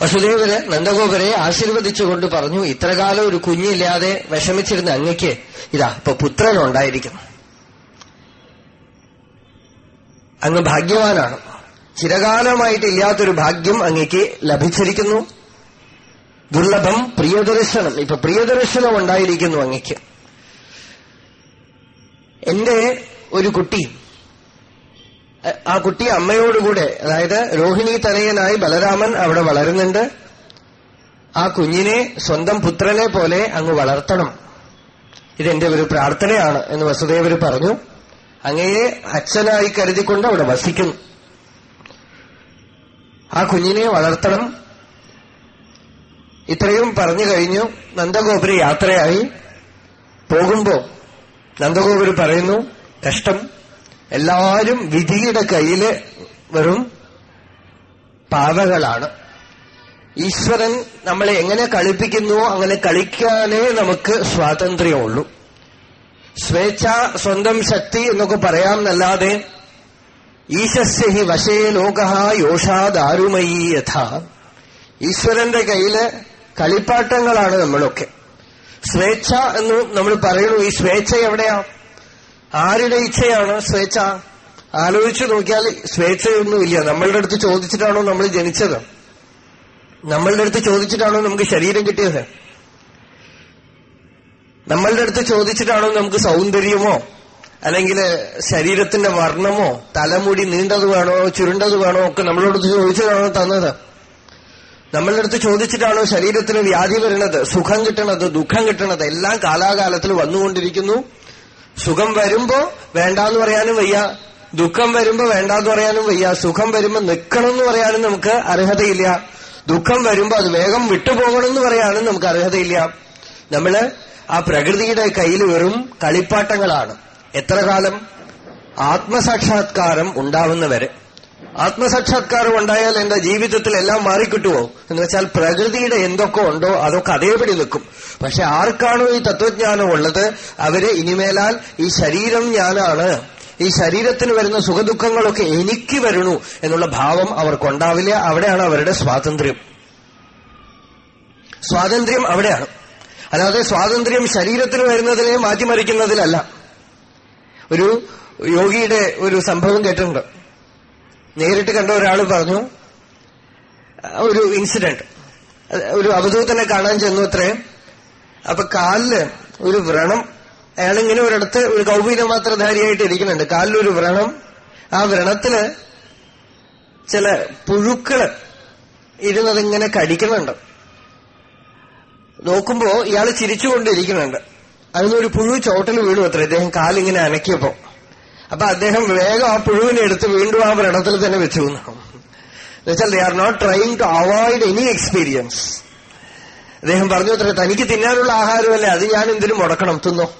വസുദേവര് നന്ദഗോപരെ ആശീർവദിച്ചുകൊണ്ട് പറഞ്ഞു ഇത്രകാലം ഒരു കുഞ്ഞില്ലാതെ വിഷമിച്ചിരുന്ന അങ്ങയ്ക്ക് ഇതാ ഇപ്പൊ പുത്രനുണ്ടായിരിക്കുന്നു. അങ്ങ് ഭാഗ്യവാനാണ്. ചിരകാലമായിട്ട് ഇല്ലാത്തൊരു ഭാഗ്യം അങ്ങയ്ക്ക് ലഭിച്ചിരിക്കുന്നു. ദുർലഭം പ്രിയദർശനം. ഇപ്പൊ പ്രിയദർശനം ഉണ്ടായിരിക്കുന്നു അങ്ങയ്ക്ക്. എന്റെ ഒരു കുട്ടി ആ കുട്ടി അമ്മയോടുകൂടെ അതായത് രോഹിണി തനയനായി ബലരാമൻ അവിടെ വളരുന്നുണ്ട്. ആ കുഞ്ഞിനെ സ്വന്തം പുത്രനെ പോലെ അങ്ങ് വളർത്തണം. ഇതെന്റെ ഒരു പ്രാർത്ഥനയാണ് എന്ന് വസുദേവർ പറഞ്ഞു. അങ്ങയെ അച്ഛനായി കരുതിക്കൊണ്ട് അവിടെ വസിക്കുന്നു. ആ കുഞ്ഞിനെ വളർത്തണം. ഇത്രയും പറഞ്ഞു കഴിഞ്ഞു. നന്ദഗോപുര യാത്രയായി. പോകുമ്പോ നന്ദഗോപുര പറയുന്നു കഷ്ടം. എല്ലാവരും വിധിയുടെ കയ്യിൽ വെറും പാവകളാണ്. ഈശ്വരൻ നമ്മളെ എങ്ങനെ കളിപ്പിക്കുന്നുവോ അങ്ങനെ കളിക്കാനേ നമുക്ക് സ്വാതന്ത്ര്യമുള്ളൂ. സ്വേച്ഛ സ്വന്തം ശക്തി എന്നൊക്കെ പറയാമെന്നല്ലാതെ ഈശസ്യ ഹി വശേ ലോക യോഷാ ദാരുമയി യഥ. ഈശ്വരന്റെ കയ്യിൽ കളിപ്പാട്ടങ്ങളാണ് നമ്മളൊക്കെ. സ്വേച്ഛ എന്ന് നമ്മൾ പറയുന്നു ഈ സ്വേച്ഛ എവിടെയാ? ആരുടെ ഇച്ഛയാണ് സ്വേച്ഛ? ആലോചിച്ചു നോക്കിയാൽ സ്വേച്ഛയൊന്നുമില്ല നമ്മളുടെ അടുത്ത് ചോദിച്ചിട്ടാണോ നമ്മൾ ജനിച്ചത്? നമ്മളുടെ അടുത്ത് ചോദിച്ചിട്ടാണോ നമുക്ക് ശരീരം കിട്ടിയത്? നമ്മളുടെ അടുത്ത് ചോദിച്ചിട്ടാണോ നമുക്ക് സൗന്ദര്യമോ? അല്ലെങ്കിൽ ശരീരത്തിന്റെ വർണമോ? തലമുടി നീണ്ടത് വേണോ? ചുരുണ്ടത് വേണോ? ഒക്കെ നമ്മളോട് ചോദിച്ചതാണോ തന്നത്? നമ്മളുടെ അടുത്ത് ചോദിച്ചിട്ടാണോ ശരീരത്തിന് വ്യാധി വരുന്നത്? സുഖം കിട്ടണത് ദുഃഖം കിട്ടണത്? എല്ലാം കാലാകാലത്തിൽ വന്നുകൊണ്ടിരിക്കുന്നു. സുഖം വരുമ്പോ വേണ്ടാന്ന് പറയാനും വയ്യ. ദുഃഖം വരുമ്പോ വേണ്ടാന്ന് പറയാനും വയ്യ. സുഖം വരുമ്പോ നിൽക്കണം എന്ന് പറയാനും നമുക്ക് അർഹതയില്ല. ദുഃഖം വരുമ്പോ അത് വേഗം വിട്ടുപോകണം എന്ന് പറയാനും നമുക്ക് അർഹതയില്ല. നമ്മൾ ആ പ്രകൃതിയുടെ കയ്യിൽ വെറും കളിപ്പാട്ടങ്ങളാണ്. എത്ര കാലം? ആത്മസാക്ഷാത്കാരം ഉണ്ടാവുന്നവരെ. ആത്മസാക്ഷാത്കാരം ഉണ്ടായാൽ എന്റെ ജീവിതത്തിൽ എല്ലാം മാറിക്കിട്ടുവോ? എന്ന് വെച്ചാൽ പ്രകൃതിയുടെ എന്തൊക്കെ ഉണ്ടോ അതൊക്കെ അതേപടി നിൽക്കും. പക്ഷെ ആർക്കാണോ ഈ തത്വജ്ഞാനം ഉള്ളത്? അവർ ഇനിമേലാൽ ഈ ശരീരം ഞാനാണ്. ഈ ശരീരത്തിന് വരുന്ന സുഖദുഃഖങ്ങളൊക്കെ എനിക്ക് വരണു എന്നുള്ള ഭാവം അവർക്കുണ്ടാവില്ല. അവിടെയാണ് അവരുടെ സ്വാതന്ത്ര്യം. സ്വാതന്ത്ര്യം അവിടെയാണ്. അല്ലാതെ സ്വാതന്ത്ര്യം ശരീരത്തിന് വരുന്നതിനെ മാറ്റിമറിക്കുന്നതിലല്ല. ഒരു യോഗിയുടെ ഒരു സംഭവം കേട്ടിട്ടുണ്ട്. നേരിട്ട് കണ്ട ഒരാൾ പറഞ്ഞു ഒരു ഇൻസിഡന്റ് ഒരു അവധൂതനെ കാണാൻ ചെന്നു അത്രേ. അപ്പൊ കാലിൽ ഒരു വ്രണം അയാളിങ്ങനെ ഒരിടത്ത് ഒരു കൗപീനമാത്രധാരിയായിട്ട് ഇരിക്കുന്നുണ്ട്. കാലിലൊരു വ്രണം. ആ വ്രണത്തിൽ ചില പുഴുക്കൾ ഇരുന്നതിങ്ങനെ കടിക്കുന്നുണ്ട്. നോക്കുമ്പോ ഇയാൾ ചിരിച്ചുകൊണ്ടിരിക്കുന്നുണ്ട്. അതിനൊരു പുഴു ചോട്ടൽ വീഴും അത്ര. ഇദ്ദേഹം കാലിങ്ങനെ അനക്കിയപ്പോ. അപ്പൊ അദ്ദേഹം വേഗം ആ പുഴുവിനെ എടുത്ത് വീണ്ടും ആ വ്രണത്തിൽ തന്നെ വെച്ചു എന്നുവെച്ചാൽ they are not trying to avoid any experience അദ്ദേഹം പറഞ്ഞു അത്ര തനിക്ക് തിന്നാനുള്ള ആഹാരമല്ലേ അത് ഞാൻ എന്തിനും മുടക്കണം തിന്നോ.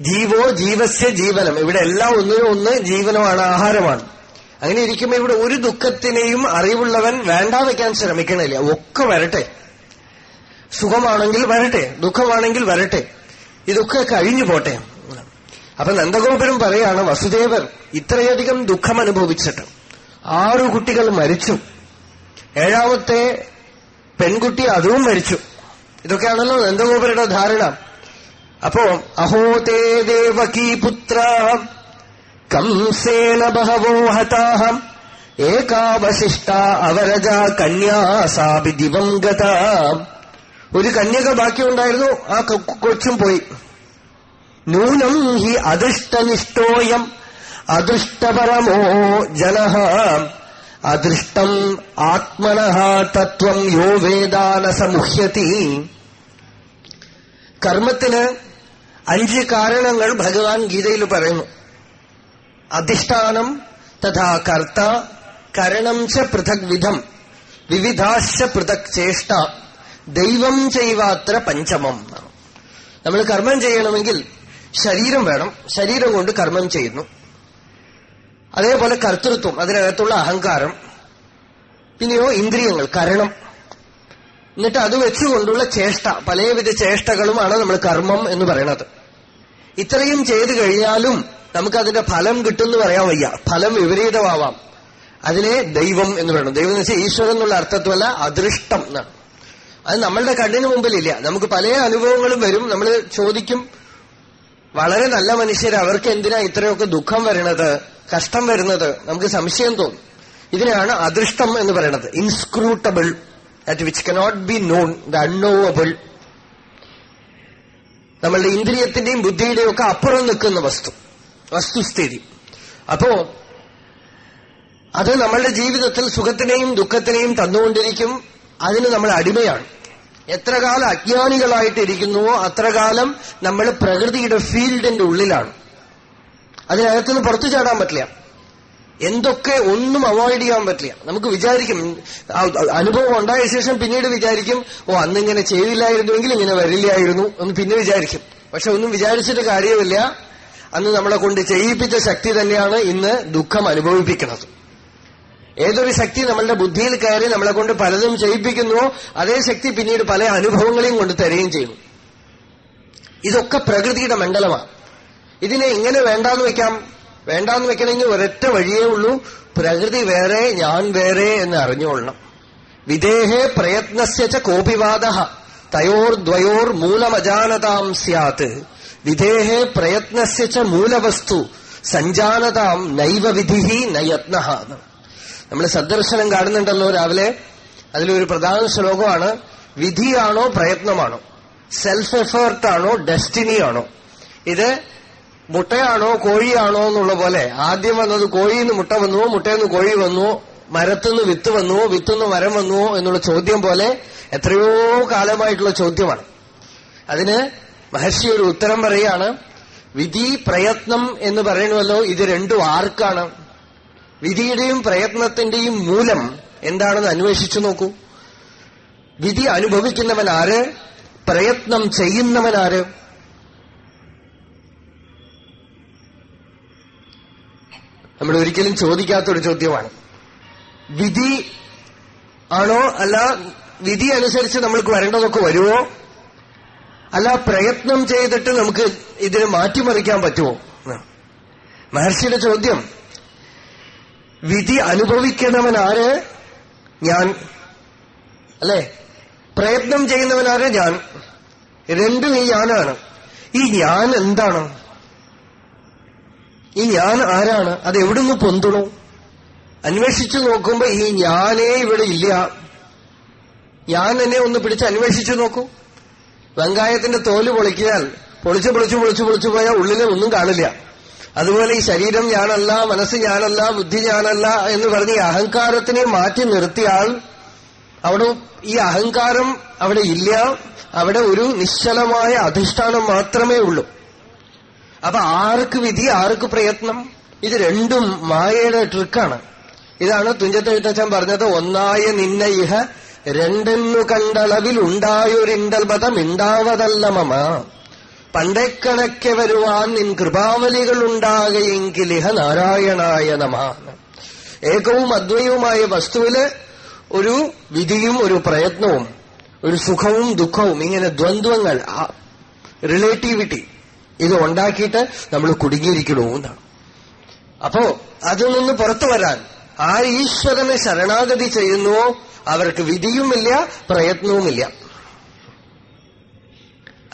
ജീവോ ജീവസ്യ ജീവനം. ഇവിടെ എല്ലാം ഒന്നിനും ഒന്ന് ജീവനമാണ് ആഹാരമാണ്. അങ്ങനെ ഇരിക്കുമ്പോൾ ഇവിടെ ഒരു ദുഃഖത്തിനെയും അറിവുള്ളവൻ വേണ്ട വെക്കാൻ ശ്രമിക്കണില്ല. ഒക്കെ വരട്ടെ. സുഖമാണെങ്കിൽ വരട്ടെ ദുഃഖമാണെങ്കിൽ വരട്ടെ. ഇതൊക്കെ കഴിഞ്ഞു പോട്ടെ. അപ്പൊ നന്ദഗോപുരം പറയാണ് വസുദേവർ ഇത്രയധികം ദുഃഖം അനുഭവിച്ചിട്ട് ആറു കുട്ടികൾ മരിച്ചു. ഏഴാമത്തെ പെൺകുട്ടി അതും മരിച്ചു. ഇതൊക്കെയാണല്ലോ നന്ദഗോപുരയുടെ ധാരണ. അപ്പോ അഹോ തേ ദേവകീ പുത്ര കംസേന ബഹവോ ഹതാഹം ഏകാവശിഷ്ട അവരജ കന്യാസാപി ദിവംഗത ദിവം ഗത. ഒരു കന്യക ബാക്കിയുണ്ടായിരുന്നു ആ കൊച്ചും പോയി. നൂനം ഹി അദൃഷ്ടനിഷ്ടോയം അദൃഷ്ടപരമോ ജന. അദൃഷ്ടം ആത്മന തത്വം യോ വേദാന സമുഹ്യതി. കർമ്മത്തിന് അഞ്ച് കാരണങ്ങൾ ഭഗവാൻ ഗീതയിൽ പറയുന്നു. അധിഷ്ഠാനം തഥാ കർത്ത കരണം ച പൃഥക് വിധം വിവിധാശ്ച പൃഥക് ചേഷ്ട ദൈവം ചെയ്വാത്ര പഞ്ചമം നമ്മൾ കർമ്മം ചെയ്യണമെങ്കിൽ ശരീരം വേണം. ശരീരം കൊണ്ട് കർമ്മം ചെയ്യുന്നു. അതേപോലെ കർത്തൃത്വം അതിനകത്തുള്ള അഹങ്കാരം പിന്നെയോ ഇന്ദ്രിയങ്ങൾ കരണം. എന്നിട്ട് അത് വെച്ചുകൊണ്ടുള്ള ചേഷ്ട പലവിധ ചേഷ്ടകളുമാണ് നമ്മൾ കർമ്മം എന്ന് പറയുന്നത്. ഇത്രയും ചെയ്തു കഴിഞ്ഞാലും നമുക്കതിന്റെ ഫലം കിട്ടുമെന്ന് പറയാൻ വയ്യ. ഫലം വിപരീതമാവാം. അതിനെ ദൈവം എന്ന് പറയണം ദൈവം എന്ന് വെച്ചാൽ ഈശ്വരൻ എന്നുള്ള അർത്ഥത്വമല്ല അദൃഷ്ടം അത് നമ്മളുടെ കണ്ണിന് മുമ്പിലില്ല. നമുക്ക് പല അനുഭവങ്ങളും വരും. നമ്മൾ ചോദിക്കും വളരെ നല്ല മനുഷ്യർ അവർക്ക് എന്തിനാ ഇത്രയൊക്കെ ദുഃഖം വരുന്നത് കഷ്ടം വരുന്നത്? നമുക്ക് സംശയം തോന്നും. ഇതിനാണ് അദൃഷ്ടം എന്ന് പറയുന്നത് inscrutable. That which cannot be known the unknowable നമ്മളുടെ ഇന്ദ്രിയത്തിന്റെയും ബുദ്ധിയുടെയും ഒക്കെ അപ്പുറം നിൽക്കുന്ന വസ്തു. വസ്തുസ്ഥിതി. അപ്പോ അത് നമ്മളുടെ ജീവിതത്തിൽ സുഖത്തിനെയും ദുഃഖത്തിനെയും തന്നുകൊണ്ടിരിക്കും. അതിന് നമ്മൾ അടിമയാണ്. എത്ര കാലം അജ്ഞാനികളായിട്ടിരിക്കുന്നുവോ അത്ര കാലം നമ്മൾ പ്രകൃതിയുടെ ഫീൽഡിന്റെ ഉള്ളിലാണ്. അതിനകത്തുനിന്ന് പുറത്തു ചാടാൻ പറ്റില്ല. എന്തൊക്കെ ഒന്നും അവോയ്ഡ് ചെയ്യാൻ പറ്റില്ല. നമുക്ക് വിചാരിക്കും അനുഭവം ഉണ്ടായ ശേഷം പിന്നീട് വിചാരിക്കും ഓ അന്ന് അന്നിങ്ങനെ ചെയ്തില്ലായിരുന്നുവെങ്കിൽ ഇങ്ങനെ വരില്ലായിരുന്നു എന്ന് പിന്നെ വിചാരിക്കും. പക്ഷെ ഒന്നും വിചാരിച്ചിട്ട് കാര്യമില്ല. അന്ന് നമ്മളെ കൊണ്ട് ചെയ്യിപ്പിച്ച ശക്തി തന്നെയാണ് ഇന്ന് ദുഃഖം അനുഭവിപ്പിക്കുന്നത്. ഏതൊരു ശക്തി നമ്മളുടെ ബുദ്ധിയിൽ കയറി നമ്മളെ കൊണ്ട് പലതും ചെയ്യിപ്പിക്കുന്നുവോ അതേ ശക്തി പിന്നീട് പല അനുഭവങ്ങളെയും കൊണ്ട് തരികയും ചെയ്യുന്നു ഇതൊക്കെ പ്രകൃതിയുടെ മണ്ഡലമാണ്. ഇതിനെ ഇങ്ങനെ വേണ്ടാന്ന് വെക്കാം വേണ്ടാന്ന് വെക്കണമെങ്കിൽ ഒരൊറ്റ വഴിയേ ഉള്ളൂ പ്രകൃതി വേറെ ഞാൻ വേറെ എന്ന് അറിഞ്ഞുകൊള്ളണം. വിദേഹേ പ്രയത്നസ്യച്ച കോപിവാദ തയോർ ദ്വയോർ മൂലമജാനതാം സ്യാത്. വിദേഹേ പ്രയത്നസ്യച്ച മൂലവസ്തു സഞ്ജാനതാം നൈവ വിധി നയത്ന നമ്മൾ സദ്ദർശനം കാണുന്നുണ്ടല്ലോ രാവിലെ. അതിലൊരു പ്രധാന ശ്ലോകമാണ് വിധിയാണോ പ്രയത്നമാണോ? സെൽഫ് എഫേർട്ടാണോ ഡെസ്റ്റിനിയാണോ ഇത് മുട്ടയാണോ കോഴിയാണോ എന്നുള്ള പോലെ. ആദ്യം വന്നത് കോഴിയിൽ നിന്ന് മുട്ട വന്നുവോ മുട്ടയിൽ നിന്ന് കോഴി വന്നുവോ മരത്തുനിന്ന് വിത്ത് വന്നുവോ വിത്തുനിന്ന് മരം വന്നുവോ എന്നുള്ള ചോദ്യം പോലെ എത്രയോ കാലമായിട്ടുള്ള ചോദ്യമാണ്. അതിന് മഹർഷി ഒരു ഉത്തരം പറയുകയാണ് വിധി പ്രയത്നം എന്ന് പറയണമല്ലോ ഇത് രണ്ടും ആർക്കാണ്? വിധിയുടെയും പ്രയത്നത്തിന്റെയും മൂലം എന്താണെന്ന് അന്വേഷിച്ചു നോക്കൂ. വിധി അനുഭവിക്കുന്നവൻ ആര്? പ്രയത്നം ചെയ്യുന്നവൻ ആര്? നമ്മൾ ഒരിക്കലും ചോദിക്കാത്തൊരു ചോദ്യമാണ്. വിധി ആണോ അല്ല വിധി അനുസരിച്ച് നമ്മൾക്ക് വരേണ്ടതൊക്കെ വരുമോ അല്ല പ്രയത്നം ചെയ്തിട്ട് നമുക്ക് ഇതിനെ മാറ്റിമറിക്കാൻ പറ്റുമോ മഹർഷിയുടെ ചോദ്യം. വിധി അനുഭവിക്കുന്നവൻ ആര്? ഞാൻ. അല്ലെ? പ്രയത്നം ചെയ്യുന്നവൻ ആര്? ഞാൻ. രണ്ടും ഈ ഞാനാണ്. ഈ ഞാൻ എന്താണ്? ഈ ഞാൻ ആരാണ്? അത് എവിടുന്ന് പൊന്തണു? അന്വേഷിച്ചു നോക്കുമ്പോ ഈ ഞാനേ ഇവിടെ ഇല്ല. ഞാൻ എന്നെ ഒന്ന് പിടിച്ച് അന്വേഷിച്ചു നോക്കൂ. വെങ്കായത്തിന്റെ തോൽ പൊളിക്കിയാൽ പൊളിച്ച് പൊളിച്ച് പൊളിച്ച് പൊളിച്ചു പോയാൽ ഉള്ളിലെ ഒന്നും കാണില്ല. അതുപോലെ ഈ ശരീരം ഞാനല്ല മനസ്സ് ഞാനല്ല ബുദ്ധി ഞാനല്ല എന്ന് പറഞ്ഞ് ഈ അഹങ്കാരത്തിനെ മാറ്റി നിർത്തിയാൽ അവിടെ ഈ അഹങ്കാരം അവിടെ ഇല്ല. അവിടെ ഒരു നിശ്ചലമായ അധിഷ്ഠാനം മാത്രമേ ഉള്ളൂ. അപ്പൊ ആർക്ക് വിധി ആർക്ക് പ്രയത്നം? ഇത് രണ്ടും മായയുടെ ട്രിക്കാണ്. ഇതാണ് തുഞ്ചത്തെഴുത്തച്ഛൻ പറഞ്ഞത് ഒന്നായ നിന്ന ഇഹ രണ്ടെന്നു കണ്ടളവിൽ ഉണ്ടായൊരിണ്ടൽ മതം ഉണ്ടാവതല്ല മമ. പണ്ടേക്കണക്കെ വരുവാൻ നിൻ കൃപാവലികൾ ഉണ്ടാകയെങ്കിൽ ഇഹ നാരായണായ നമ. ഏകവും അദ്വയവുമായ വസ്തുവിൽ ഒരു വിധിയും ഒരു പ്രയത്നവും ഒരു സുഖവും ദുഃഖവും ഇങ്ങനെ ദ്വന്ദ്വങ്ങൾ റിലേറ്റിവിറ്റി ഇത് ഉണ്ടാക്കിയിട്ട് നമ്മൾ കുടുങ്ങിയിരിക്കണോ എന്നാണ്. അപ്പോ അതിൽ നിന്ന് പുറത്തു വരാൻ ആ ഈശ്വരനെ ശരണാഗതി ചെയ്യുന്നുവോ അവർക്ക് വിധിയുമില്ല പ്രയത്നവുമില്ല.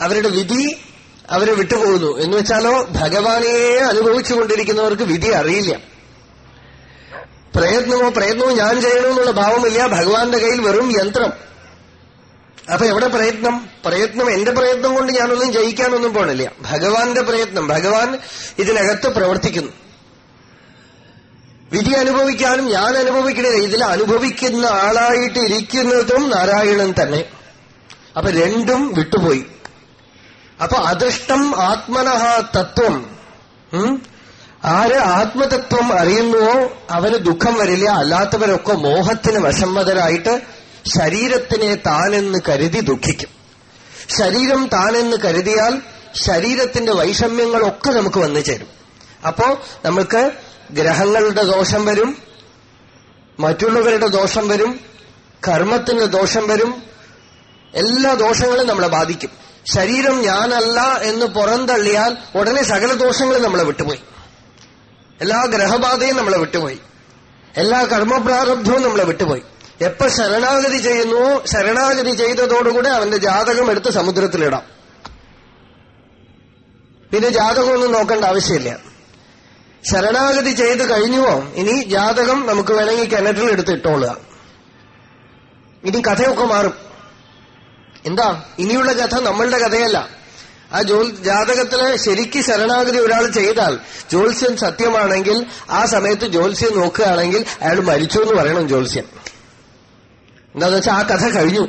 അവരുടെ വിധി അവരെ വിട്ടുപോകുന്നു. എന്ന് വെച്ചാലോ ഭഗവാനെ അനുഭവിച്ചുകൊണ്ടിരിക്കുന്നവർക്ക് വിധി അറിയില്ല. പ്രയത്നമോ പ്രയത്നമോ ഞാൻ ചെയ്യണമെന്നുള്ള ഭാവമില്ല. ഭഗവാന്റെ കയ്യിൽ വെറും യന്ത്രം. അപ്പൊ എവിടെ പ്രയത്നം? പ്രയത്നം എന്റെ പ്രയത്നം കൊണ്ട് ഞാനൊന്നും ജയിക്കാനൊന്നും പോണില്ല. ഭഗവാന്റെ പ്രയത്നം. ഭഗവാൻ ഇതിനകത്ത് പ്രവർത്തിക്കുന്നു. വിധി അനുഭവിക്കാനും ഞാൻ അനുഭവിക്കണില്ല. ഇതിൽ അനുഭവിക്കുന്ന ആളായിട്ട് ഇരിക്കുന്നതും നാരായണൻ തന്നെ. അപ്പൊ രണ്ടും വിട്ടുപോയി. അപ്പൊ അദൃഷ്ടം ആത്മനഹ തത്വം. ആര് ആത്മതത്വം അറിയുന്നുവോ അവന് ദുഃഖം വരില്ല. അല്ലാത്തവരൊക്കെ മോഹത്തിന് വശമ്മതരായിട്ട് ശരീരത്തിനെ താനെന്ന് കരുതി ദുഃഖിക്കും. ശരീരം താനെന്ന് കരുതിയാൽ ശരീരത്തിന്റെ വൈഷമ്യങ്ങളൊക്കെ നമുക്ക് വന്നു ചേരും. അപ്പോ നമുക്ക് ഗ്രഹങ്ങളുടെ ദോഷം വരും മറ്റുള്ളവരുടെ ദോഷം വരും കർമ്മത്തിന്റെ ദോഷം വരും എല്ലാ ദോഷങ്ങളും നമ്മളെ ബാധിക്കും. ശരീരം ഞാനല്ല എന്ന് പുറന്തള്ളിയാൽ ഉടനെ സകല ദോഷങ്ങളും നമ്മളെ വിട്ടുപോയി. എല്ലാ ഗ്രഹബാധയും നമ്മളെ വിട്ടുപോയി. എല്ലാ കർമ്മപ്രാരബ്ധവും നമ്മളെ വിട്ടുപോയി. എപ്പോ ശരണാഗതി ചെയ്യുന്നുവോ ശരണാഗതി ചെയ്തതോടുകൂടെ അവന്റെ ജാതകം എടുത്ത് സമുദ്രത്തിലിടാം. പിന്നെ ജാതകമൊന്നും നോക്കേണ്ട ആവശ്യമില്ല. ശരണാഗതി ചെയ്ത് കഴിഞ്ഞുവോ ഇനി ജാതകം നമുക്ക് വേണമെങ്കിൽ കിണറ്റിൽ എടുത്ത് ഇട്ടോളുക. ഇനി കഥയൊക്കെ മാറും. എന്താ? ഇനിയുള്ള കഥ നമ്മളുടെ കഥയല്ല. ആ ജോൽ ജാതകത്തിൽ ശരിക്ക് ശരണാഗതി ഒരാൾ ചെയ്താൽ ജ്യോത്സ്യൻ സത്യമാണെങ്കിൽ ആ സമയത്ത് ജ്യോത്സ്യൻ നോക്കുകയാണെങ്കിൽ അയാൾ മരിച്ചു എന്ന് പറയണം ജ്യോത്സ്യൻ. എന്താന്ന് വെച്ചാൽ ആ കഥ കഴിഞ്ഞു.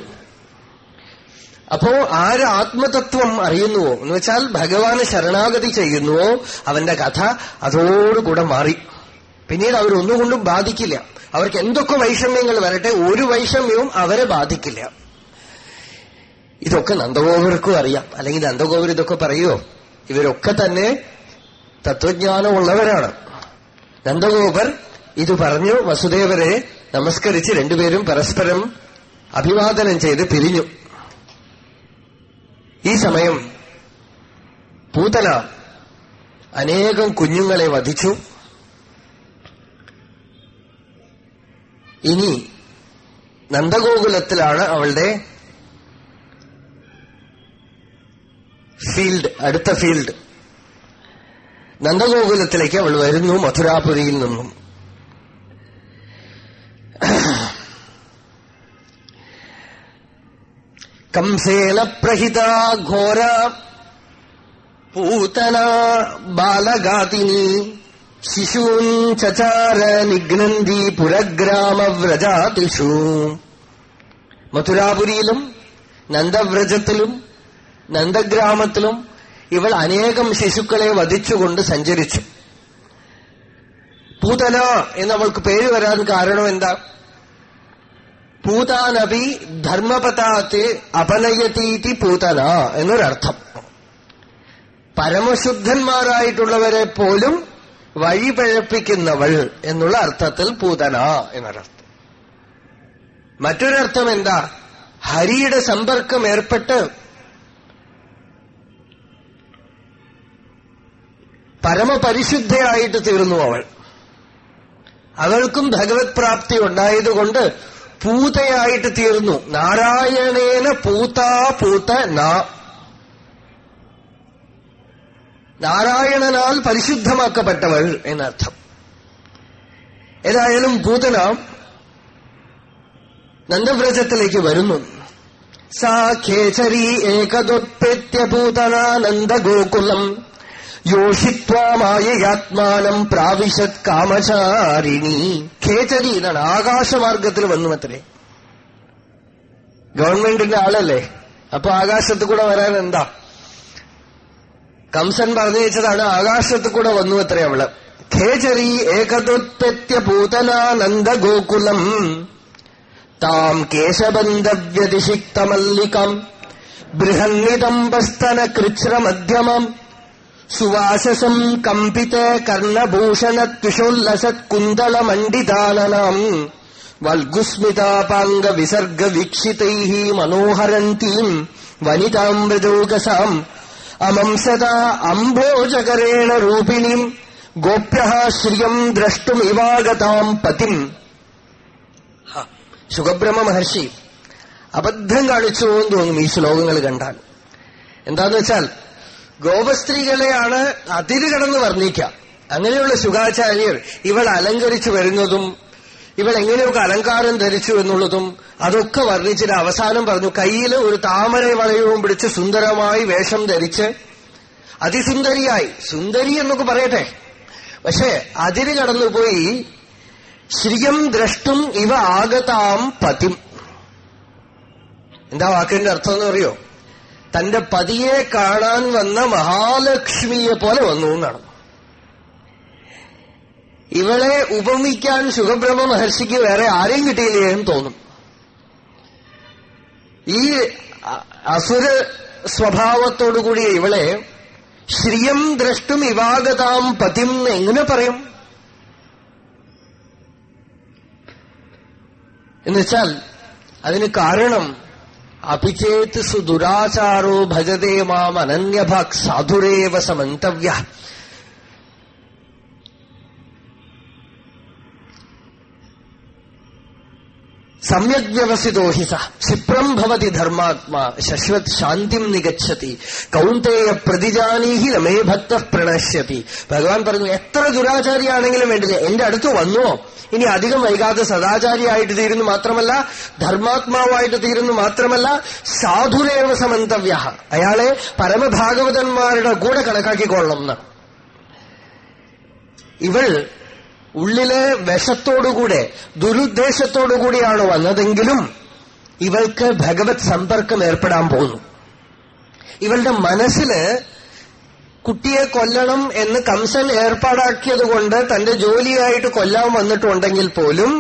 അപ്പോ ആര് ആത്മതത്വം അറിയുന്നുവോ? എന്ന് വെച്ചാൽ ഭഗവാന് ശരണാഗതി ചെയ്യുന്നുവോ? അവന്റെ കഥ അതോടുകൂടെ മാറി. പിന്നീട് അവരൊന്നുകൊണ്ടും ബാധിക്കില്ല. അവർക്ക് എന്തൊക്കെ വൈഷമ്യങ്ങൾ വരട്ടെ ഒരു വൈഷമ്യവും അവരെ ബാധിക്കില്ല. ഇതൊക്കെ നന്ദഗോപുരക്കും അറിയാം. അല്ലെങ്കിൽ നന്ദഗോപുര ഇതൊക്കെ പറയുമോ ഇവരൊക്കെ തന്നെ തത്വജ്ഞാനമുള്ളവരാണ്. നന്ദഗോപർ ഇത് പറഞ്ഞു വസുദേവരെ നമസ്കരിച്ച് രണ്ടുപേരും പരസ്പരം അഭിവാദനം ചെയ്ത് പിരിഞ്ഞു. ഈ സമയം പൂതന അനേകം കുഞ്ഞുങ്ങളെ വധിച്ചു. ഇനി നന്ദഗോകുലത്തിലാണ് അവളുടെ ഫീൽഡ് അടുത്ത ഫീൽഡ്. നന്ദഗോകുലത്തിലേക്ക് അവൾ വരുന്നു മഥുരാപുരിയിൽ നിന്നും. കംസേന പ്രഹിത ഘോര പൂതന ബാലഗാതിനി ശിശൂൻ ചചാര നിഘ്നന്തി പുരഗ്രാമവ്രജാതിഷു മഥുരാപുരിയിലും നന്ദവ്രജത്തിലും നന്ദഗ്രാമത്തിലും ഇവൾ അനേകം ശിശുക്കളെ വധിച്ചുകൊണ്ട് സഞ്ചരിച്ചു. പൂതന എന്നവൾക്ക് പേര് വരാൻ കാരണം എന്താ? പൂതാനബി ധർമ്മപതാത്തെ അപനയതീതി പൂതന എന്നൊരർത്ഥം. പരമശുദ്ധന്മാരായിട്ടുള്ളവരെ പോലും വഴിപഴപ്പിക്കുന്നവൾ എന്നുള്ള അർത്ഥത്തിൽ പൂതന എന്നൊരർത്ഥം. മറ്റൊരർത്ഥം എന്താ? ഹരിയുടെ സമ്പർക്കം ഏർപ്പെട്ട് പരമപരിശുദ്ധയായിട്ട് തീർന്നു അവൾ. അവൾക്കും ഭഗവത് പ്രാപ്തി ഉണ്ടായതുകൊണ്ട് പൂതയായിട്ട് തീർന്നു. നാരായണേന പൂതാ പൂത നാരായണനാൽ പരിശുദ്ധമാക്കപ്പെട്ടവൾ എന്നർത്ഥം. ഏതായാലും പൂതന നന്ദവ്രജത്തിലേക്ക് വരുന്നു. സാ ഖേചരി നന്ദഗോകുലം യോഷിത്വാമായയാത്മാനം പ്രാവിശത് കാമചാരിണി. ഖേചരി എന്നാണ്. ആകാശമാർഗത്തിൽ വന്നു അത്രേ ഗവൺമെന്റിന്റെ ആളല്ലേ? അപ്പൊ ആകാശത്ത് കൂടെ വരാൻ എന്താ? കംസൻ പറഞ്ഞു വെച്ചതാണ് ആകാശത്ത് കൂടെ വന്നു അത്രേ അവൾ. ഖേചരി ഏകദുത്പത്യ പൂതനാനന്ദ ഗോകുലം. താം കേശബന്ധവ്യതിഷിക്തമല്ലികം. ബൃഹന്നിതംബസ്തന കൃച്ഛ്രമധ്യമം സുവാസസം കമ്പിത കർണഭൂഷണത്വിഷോല്ലസത്കുന്തളമണ്ഡിതാനനാം വൽഗുസ്മിതാപാംഗ വിസർഗ വീക്ഷിതൈ മനോഹരന്തീം വനിതാം അമംസത അമംസതാ അംഭോജകരേണ രൂപിണീം. ഗോപ്യ ശ്രിയം ദ്രഷ്ടുമിവാഗതാം പതിം. സുഖബ്രഹ്മ മഹർഷി അബദ്ധം കാണിച്ചു എന്ന് തോന്നും ഈ ശ്ലോകങ്ങൾ കണ്ടാൽ. എന്താന്ന് വെച്ചാൽ ഗോപസ്ത്രീകളെയാണ് അതിര് കടന്ന് വർണിക്കാം. അങ്ങനെയുള്ള ശുഖാചാര്യർ ഇവൾ അലങ്കരിച്ചു വരുന്നതും ഇവൾ എങ്ങനെയൊക്കെ അലങ്കാരം ധരിച്ചു എന്നുള്ളതും അതൊക്കെ വർണിച്ചിട്ട് അവസാനം പറഞ്ഞു കയ്യിൽ ഒരു താമര വളയവും പിടിച്ച് സുന്ദരമായി വേഷം ധരിച്ച് അതിസുന്ദരിയായി. സുന്ദരി എന്നൊക്കെ പറയട്ടെ. പക്ഷെ അതിര് കടന്നുപോയി ശ്രീയം ദ്രഷ്ടും ഇവ ആഗതാം പതിം. എന്താ വാക്കിന്റെ അർത്ഥം എന്ന് അറിയോ? തന്റെ പതിയെ കാണാൻ വന്ന മഹാലക്ഷ്മിയെ പോലെ വന്നു എന്നാണ്. ഇവളെ ഉപമിക്കാൻ സുഖബ്രഹ്മ മഹർഷിക്ക് വേറെ ആരെയും കിട്ടിയില്ലേ എന്ന് തോന്നും. ഈ അസുര സ്വഭാവത്തോടുകൂടിയ ഇവളെ ശ്രീയം ദ്രഷ്ടും ഇവാഗതാം പതിം എന്ന് എങ്ങനെ പറയും? എന്നുവെച്ചാൽ അതിന് കാരണം അഭിചേത് സുദുരാചാരോ ഭജതേ മാം അനന്യഭാക് സാധുരേവ സമന്തവ്യ സമ്യക് വ്യവസിതോ ഹി സിപ്രം ഭവതി ധർമാത്മാ ശശ്വത് ശാന്തിം നികച്ചതി കൗന്തേയ പ്രതിജാനീഹി നമേ ഭക്ത പ്രണശ്യതി ഭഗവാൻ പറഞ്ഞു എത്ര ദുരാചാരിയാണെങ്കിലും വേണ്ടില്ല എന്റെ അടുത്ത് വന്നോ? ഇനി അധികം വൈകാതെ സദാചാരിയായിട്ട് തീരുന്നു മാത്രമല്ല ധർമാത്മാവായിട്ട് തീരുന്നു മാത്രമല്ല സാധുരേവ സമന്തവ്യ അയാളെ പരമഭാഗവതന്മാരുടെ കൂടെ കണക്കാക്കിക്കൊള്ളണം എന്ന് ഇവൾ ഉള്ളിലെ വിഷത്തോടുകൂടെ ദുരുദ്ദേശത്തോടുകൂടിയാണ് വന്നതെങ്കിലും ഇവൾക്ക് ഭഗവത് സമ്പർക്കം ഏർപ്പെടാൻ പോകുന്നു ഇവളുടെ മനസ്സിൽ കുട്ടിയെ കൊല്ലണം എന്ന് കംസൻ ഏർപ്പാടാക്കിയത് കൊണ്ട് തന്റെ ജോലിയായിട്ട് കൊല്ലാൻ വന്നിട്ടുണ്ടെങ്കിൽ പോലും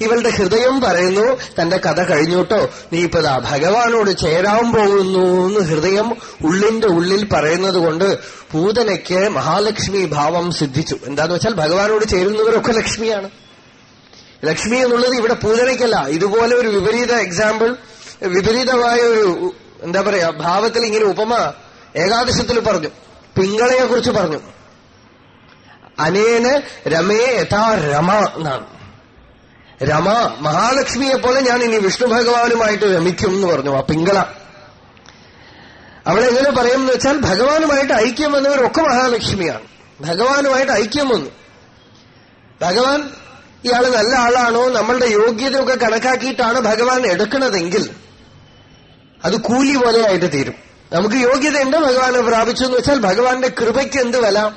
ഇവളുടെ ഹൃദയം പറയുന്നു തന്റെ കഥ കഴിഞ്ഞോട്ടോ നീ ഇപ്പതാ ഭഗവാനോട് ചേരാൻ പോകുന്നു എന്ന് ഹൃദയം ഉള്ളിന്റെ ഉള്ളിൽ പറയുന്നത് കൊണ്ട് പൂതനയ്ക്ക് മഹാലക്ഷ്മി ഭാവം സിദ്ധിച്ചു. എന്താന്ന് വെച്ചാൽ ഭഗവാനോട് ചേരുന്നവരൊക്കെ ലക്ഷ്മിയാണ്. ലക്ഷ്മി എന്നുള്ളത് ഇവിടെ പൂതനയ്ക്കല്ല. ഇതുപോലെ ഒരു വിപരീത എക്സാമ്പിൾ വിപരീതമായ ഒരു എന്താ പറയാ ഭാവത്തിൽ ഇങ്ങനെ ഉപമ ഏകാദശത്തിൽ പറഞ്ഞു. പിങ്കളയെ കുറിച്ച് പറഞ്ഞു. അനേന് രമേ യഥാ രമ എന്നാണ്. രമ മഹാലക്ഷ്മിയെ പോലെ ഞാൻ ഇനി വിഷ്ണു ഭഗവാനുമായിട്ട് രമിക്കും എന്ന് പറഞ്ഞു ആ പിങ്കള. അവളെങ്ങനെ പറയും എന്ന് വെച്ചാൽ ഭഗവാനുമായിട്ട് ഐക്യം വന്നവരൊക്കെ മഹാലക്ഷ്മിയാണ്. ഭഗവാനുമായിട്ട് ഐക്യം വന്നു. ഭഗവാൻ ഇയാൾ നല്ല ആളാണോ? നമ്മളുടെ യോഗ്യതയൊക്കെ കണക്കാക്കിയിട്ടാണ് ഭഗവാൻ എടുക്കുന്നതെങ്കിൽ അത് കൂലി പോലെയായിട്ട് തീരും. നമുക്ക് യോഗ്യതയുണ്ട് ഭഗവാനെ പ്രാപിച്ചു എന്ന് വെച്ചാൽ ഭഗവാന്റെ കൃപയ്ക്ക് എന്ത് വില?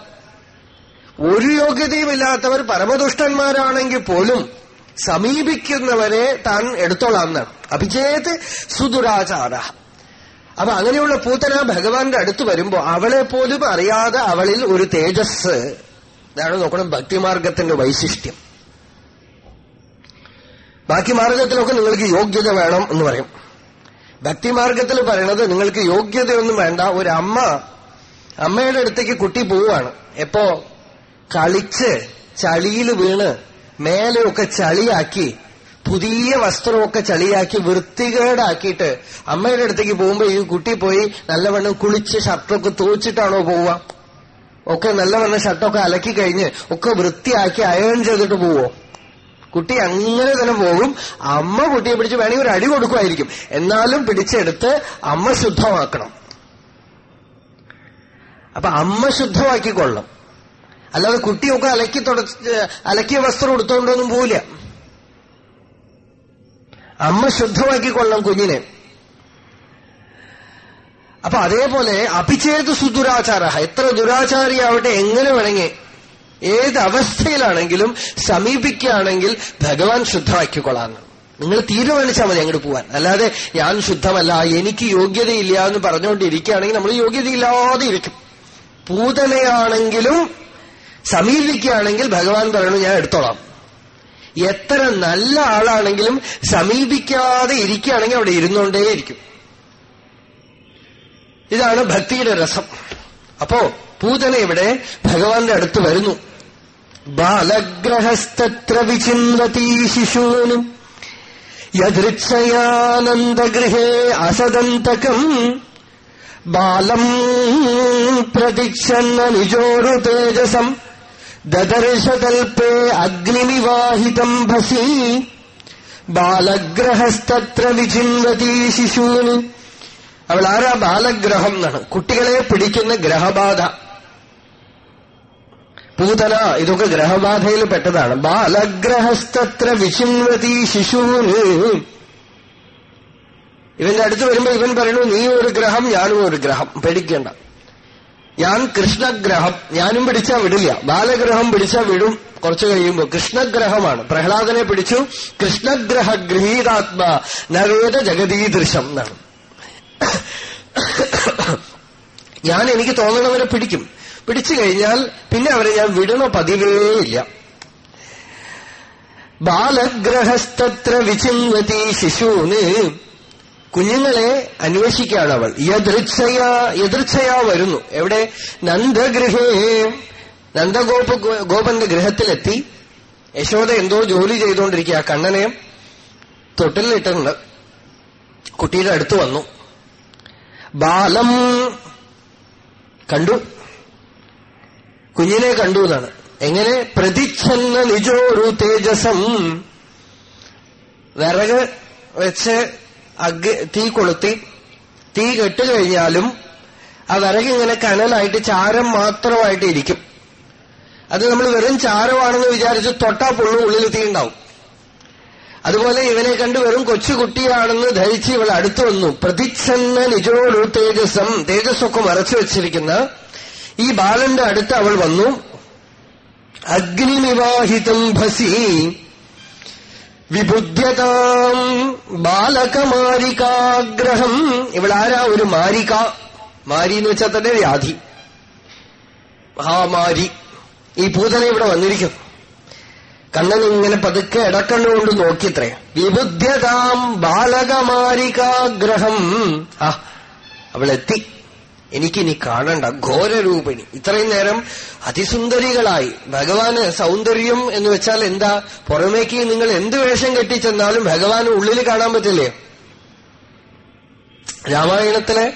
ഒരു യോഗ്യതയുമില്ലാത്തവർ പരമദുഷ്ടന്മാരാണെങ്കിൽ പോലും സമീപിക്കുന്നവരെ താൻ എടുത്തോളാം എന്നാണ് അഭിജേത് സുദുരാചാര. അപ്പൊ അങ്ങനെയുള്ള പൂത്തന ഭഗവാന്റെ അടുത്ത് വരുമ്പോ അവളെ പോലും അറിയാതെ അവളിൽ ഒരു തേജസ്. ഇതാണ് നോക്കണം ഭക്തിമാർഗത്തിന്റെ വൈശിഷ്ട്യം. ബാക്കി മാർഗത്തിലൊക്കെ നിങ്ങൾക്ക് യോഗ്യത വേണം എന്ന് പറയും. ഭക്തിമാർഗത്തിൽ പറയണത് നിങ്ങൾക്ക് യോഗ്യതയൊന്നും വേണ്ട. ഒരു അമ്മ അമ്മയുടെ അടുത്തേക്ക് കുട്ടി പോവാണ് എപ്പോ? കളിച്ച് ചളിയിൽ വീണ് മേലെയൊക്കെ ചളിയാക്കി പുതിയ വസ്ത്രമൊക്കെ ചളിയാക്കി വൃത്തികേടാക്കിയിട്ട് അമ്മയുടെ അടുത്തേക്ക് പോകുമ്പോ ഈ കുട്ടി പോയി നല്ലവണ്ണം കുളിച്ച് ഷർട്ടൊക്കെ തോച്ചിട്ടാണോ പോവുക? ഒക്കെ നല്ലവണ്ണം ഷർട്ടൊക്കെ അലക്കി കഴിഞ്ഞ് ഒക്കെ വൃത്തിയാക്കി അയൺ ചെയ്തിട്ട് പോവോ? കുട്ടി അങ്ങനെ തന്നെ പോകും. അമ്മ കുട്ടിയെ പിടിച്ച് വേണമെങ്കിൽ ഒരു അടി കൊടുക്കുമായിരിക്കും. എന്നാലും പിടിച്ചെടുത്ത് അമ്മ ശുദ്ധമാക്കണം. അപ്പൊ അമ്മ ശുദ്ധമാക്കിക്കൊള്ളും അല്ലാതെ കുട്ടിയൊക്കെ അലക്കി തുടച്ച് അലക്കിയ വസ്ത്രം എടുത്തുകൊണ്ടൊന്നും പോവില്ല. അമ്മ ശുദ്ധമാക്കിക്കൊള്ളണം കുഞ്ഞിനെ. അപ്പൊ അതേപോലെ അഭിചേത് സുദുരാചാര എത്ര ദുരാചാരിയാവട്ടെ എങ്ങനെ വേണമെങ്കിൽ ഏത് അവസ്ഥയിലാണെങ്കിലും സമീപിക്കുകയാണെങ്കിൽ ഭഗവാൻ ശുദ്ധമാക്കിക്കൊള്ളാന്ന്. നിങ്ങൾ തീരുമാനിച്ചാൽ മതി അങ്ങോട്ട് പോവാൻ. അല്ലാതെ ഞാൻ ശുദ്ധമല്ല എനിക്ക് യോഗ്യതയില്ല എന്ന് പറഞ്ഞുകൊണ്ടിരിക്കുകയാണെങ്കിൽ നമ്മൾ യോഗ്യതയില്ലാതെ ഇരിക്കും. പൂതനയാണെങ്കിലും സമീപിക്കുകയാണെങ്കിൽ ഭഗവാൻ പറയണു ഞാൻ എടുത്തോളാം. എത്ര നല്ല ആളാണെങ്കിലും സമീപിക്കാതെ ഇരിക്കുകയാണെങ്കിൽ അവിടെ ഇരുന്നുകൊണ്ടേയിരിക്കും ഇതാണ് ഭക്തിയുടെ രസം. അപ്പോ പൂതന ഇവിടെ ഭഗവാന്റെ അടുത്ത് വരുന്നു. ബാലഗ്രഹസ്തത്ര വിചിന്തീ ശിശൂനും യദൃച്ഛയാനന്ദഗൃഹേ അസദന്തകം ബാലം പ്രതീക്ഷന്ന നിജോരു തേജസം ദദർശതൽപേ അഗ്നിവിവാഹിതം ഭസി. ബാലഗ്രഹസ്തത്ര വിചിന്വതി ശിശൂന്. അവൾ ആരാ? ബാലഗ്രഹം എന്നാണ്. കുട്ടികളെ പിടിക്കുന്ന ഗ്രഹബാധ. പൂതന ഇതൊക്കെ ഗ്രഹബാധയിൽ പെട്ടതാണ്. ബാലഗ്രഹസ്തത്ര വിചിന്വതി ശിശൂന്. ഇവന്റെ അടുത്ത് വരുമ്പോ ഇവൻ പറയുന്നു നീ ഒരു ഗ്രഹം ഞാനും ഒരു ഗ്രഹം. പേടിക്കേണ്ട. ഞാൻ കൃഷ്ണഗ്രഹം ഞാനും പിടിച്ചാ വിടില്ല. ബാലഗ്രഹം പിടിച്ചാ വിടും കുറച്ചു കഴിയുമ്പോൾ കൃഷ്ണഗ്രഹമാണ്. പ്രഹ്ലാദനെ പിടിച്ചു കൃഷ്ണഗ്രഹ ഗൃഹീതാത്മ നവേദ ജഗതീദൃശം എന്നാണ്. ഞാൻ എനിക്ക് തോന്നണവരെ പിടിക്കും. പിടിച്ചു കഴിഞ്ഞാൽ പിന്നെ അവരെ ഞാൻ വിടണ പതിവേ ഇല്ല. ബാലഗ്രഹസ്തത്ര വിചിന്വതി ശിശൂന് കുഞ്ഞുങ്ങളെ അന്വേഷിക്കുകയാണ് അവൾ. യദൃച്ഛയാ യദൃച്ഛയാ വരുന്നു. എവിടെ? നന്ദഗൃഹേ. നന്ദഗോപ ഗോപന്റെ ഗൃഹത്തിലെത്തി. യശോദ എന്തോ ജോലി ചെയ്തുകൊണ്ടിരിക്കുക. ആ കണ്ണനെ തൊട്ടിലിട്ടുണ്ട് കുട്ടിയുടെ അടുത്ത് വന്നു. ബാലം കണ്ടു. കുഞ്ഞിനെ കണ്ടു എന്നാണ്. എങ്ങനെ? പ്രതിച്ഛന്ന നിജോരു തേജസം. വിറക് വെച്ച് അഗ് തീ കൊളുത്തി. തീ കെട്ടുകഴിഞ്ഞാലും ആ വിറകിങ്ങനെ കനലായിട്ട് ചാരം മാത്രമായിട്ട് ഇരിക്കും. അത് നമ്മൾ വെറും ചാരമാണെന്ന് വിചാരിച്ച് തൊട്ടാ പൊള്ളു ഉള്ളിൽ തീ ഉണ്ടാവും. അതുപോലെ ഇവനെ കണ്ട് വെറും കൊച്ചുകുട്ടിയാണെന്ന് ധരിച്ച് ഇവൾ അടുത്തു വന്നു. പ്രതിച്ഛന്ന നിജോടു തേജസ്സം തേജസ്സൊക്കെ മറച്ചു വെച്ചിരിക്കുന്ന ഈ ബാലന്റെ അടുത്ത് അവൾ വന്നു. അഗ്നിവിവാഹിതം ഭസി. വിബുദ്ധ്യതാം ബാലകമാരികാഗ്രഹം. ഇവളാരാ? ഒരു മാരിക. മാരി എന്ന് വെച്ചാൽ തന്നെ വ്യാധി. മഹാമാരി. ഈ പൂതന ഇവിടെ വന്നിരിക്കും. കണ്ണൻ ഇങ്ങനെ പതുക്കെ ഇടക്കണ്ണുകൊണ്ട് നോക്കിത്രേ വിബുദ്ധ്യതാം ബാലകമാരികാഗ്രഹം. ആ അവളെത്തി. എനിക്കിനി കാണണ്ട. ഘോരരൂപിണി. ഇത്രയും നേരം അതിസുന്ദരികളായി. ഭഗവാന് സൗന്ദര്യം എന്ന് വെച്ചാൽ എന്താ? പുറമേക്ക് നിങ്ങൾ എന്ത് വേഷം കെട്ടിച്ചെന്നാലും ഭഗവാന് ഉള്ളിൽ കാണാൻ പറ്റില്ലേ? രാമായണത്തിലെ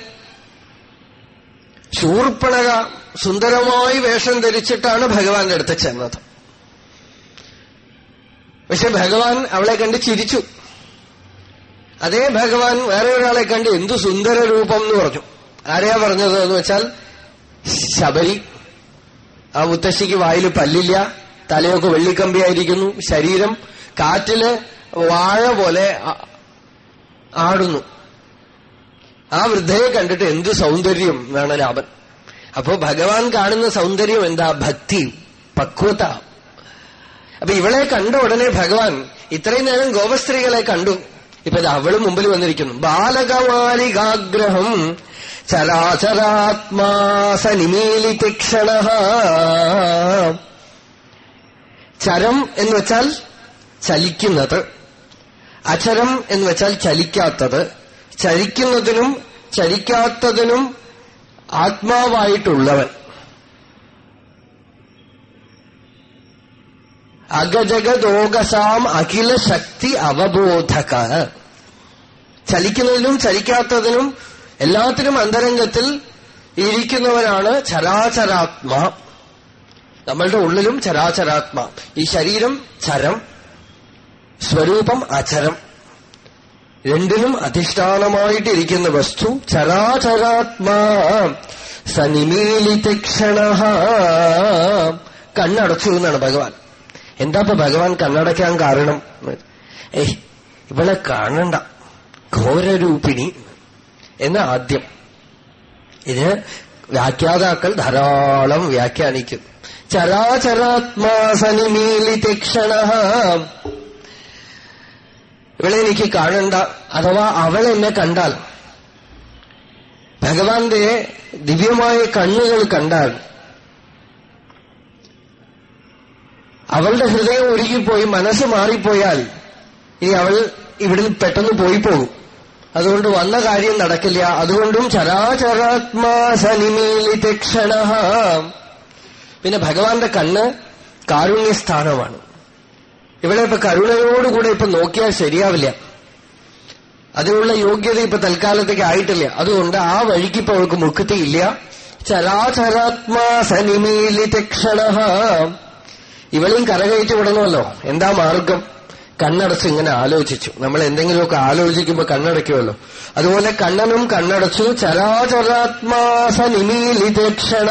ശൂർപ്പണക സുന്ദരമായി വേഷം ധരിച്ചിട്ടാണ് ഭഗവാന്റെ അടുത്ത് ചെന്നത്. പക്ഷെ ഭഗവാൻ അവളെ കണ്ട് ചിരിച്ചു. അതേ ഭഗവാൻ വേറെ ഒരാളെ കണ്ട് എന്തു സുന്ദര രൂപം എന്ന് പറഞ്ഞു. ആരെയാ പറഞ്ഞത് എന്ന് വെച്ചാൽ ശബരി ആ മുത്തശ്ശിക്ക് വായിൽ പല്ലില്ല തലയൊക്കെ വെള്ളിക്കമ്പിയായിരിക്കുന്നു ശരീരം കാറ്റിൽ വാഴ പോലെ ആടുന്നു. ആ വൃദ്ധയെ കണ്ടിട്ട് എന്ത് സൗന്ദര്യം വേണ ലാഭൻ അപ്പോ ഭഗവാൻ കാണുന്ന സൗന്ദര്യം എന്താ? ഭക്തി പക്വത. അപ്പൊ ഇവളെ കണ്ട ഉടനെ ഭഗവാൻ ഇത്രയും നേരം ഗോപസ്ത്രീകളെ കണ്ടു. ഇപ്പൊ അവൾ മുമ്പിൽ വന്നിരിക്കുന്നു. ബാലകമാലികാഗ്രഹം ചരാചരാത്മാസനിമീലിതിക്ഷണ ചരം എന്ന് വെച്ചാൽ ചലിക്കുന്നത്. അചരം എന്ന് വെച്ചാൽ ചലിക്കാത്തത്. ചലിക്കുന്നതിനും ചലിക്കാത്തതിനും ആത്മാവായിട്ടുള്ളവൻ. അഗജഗദോകസാം അഖില ശക്തി അവബോധക. ചലിക്കുന്നതിനും ചലിക്കാത്തതിനും എല്ലാത്തിനും അന്തരംഗത്തിൽ ഇരിക്കുന്നവരാണ് ചരാചരാത്മാ. നമ്മളുടെ ഉള്ളിലും ചരാചരാത്മാ. ഈ ശരീരം ചരം സ്വരൂപം അചരം. രണ്ടിനും അധിഷ്ഠാനമായിട്ടിരിക്കുന്ന വസ്തു ചരാചരാത്മാ. സനിമീലിതക്ഷണ കണ്ണടച്ചു എന്നാണ് ഭഗവാൻ. എന്താ ഇപ്പൊ ഭഗവാൻ കണ്ണടയ്ക്കാൻ കാരണം? ഏയ് ഇവളെ കാണണ്ട. ഘോരരൂപിണി. എന്ന് ആദ്യം. ഇതിന് വ്യാഖ്യാതാക്കൾ ധാരാളം വ്യാഖ്യാനിക്കും. ചരാചരാത്മാ സനിമീലിതക്ഷണ ഇവളെ എനിക്ക് കാണണ്ട അഥവാ അവൾ എന്നെ കണ്ടാൽ. ഭഗവാന്റെ ദിവ്യമായ കണ്ണുകൾ കണ്ടാൽ അവളുടെ ഹൃദയം ഒരുങ്ങിപ്പോയി മനസ്സ് മാറിപ്പോയാൽ ഇനി അവൾ ഇവിടുന്ന് പെട്ടെന്ന് പോയി പോകും. അതുകൊണ്ട് വന്ന കാര്യം നടക്കില്ല. അതുകൊണ്ടും ചരാചരാത്മാ സനിമീലിതക്ഷണ പിന്നെ ഭഗവാന്റെ കണ്ണ് കാരുണ്യസ്ഥാനമാണ്. ഇവിടെ ഇപ്പൊ കരുണയോടുകൂടെ ഇപ്പൊ നോക്കിയാൽ ശരിയാവില്ല. അതിനുള്ള യോഗ്യത ഇപ്പൊ തൽക്കാലത്തേക്ക് ആയിട്ടില്ല. അതുകൊണ്ട് ആ വഴിക്ക് ഇപ്പൊ അവൾക്ക് മുക്കുത്തിയില്ല ചരാചരാത്മാ സനിമീലിതക്ഷണ ഇവളെയും കരകയറ്റി വിടണമല്ലോ. എന്താ മാർഗം? കണ്ണടച്ച് ഇങ്ങനെ ആലോചിച്ചു. നമ്മൾ എന്തെങ്കിലുമൊക്കെ ആലോചിക്കുമ്പോൾ കണ്ണടയ്ക്കുമല്ലോ. അതുപോലെ കണ്ണനും കണ്ണടച്ചു ചരാചരാത്മാസ നിമീലിതക്ഷണ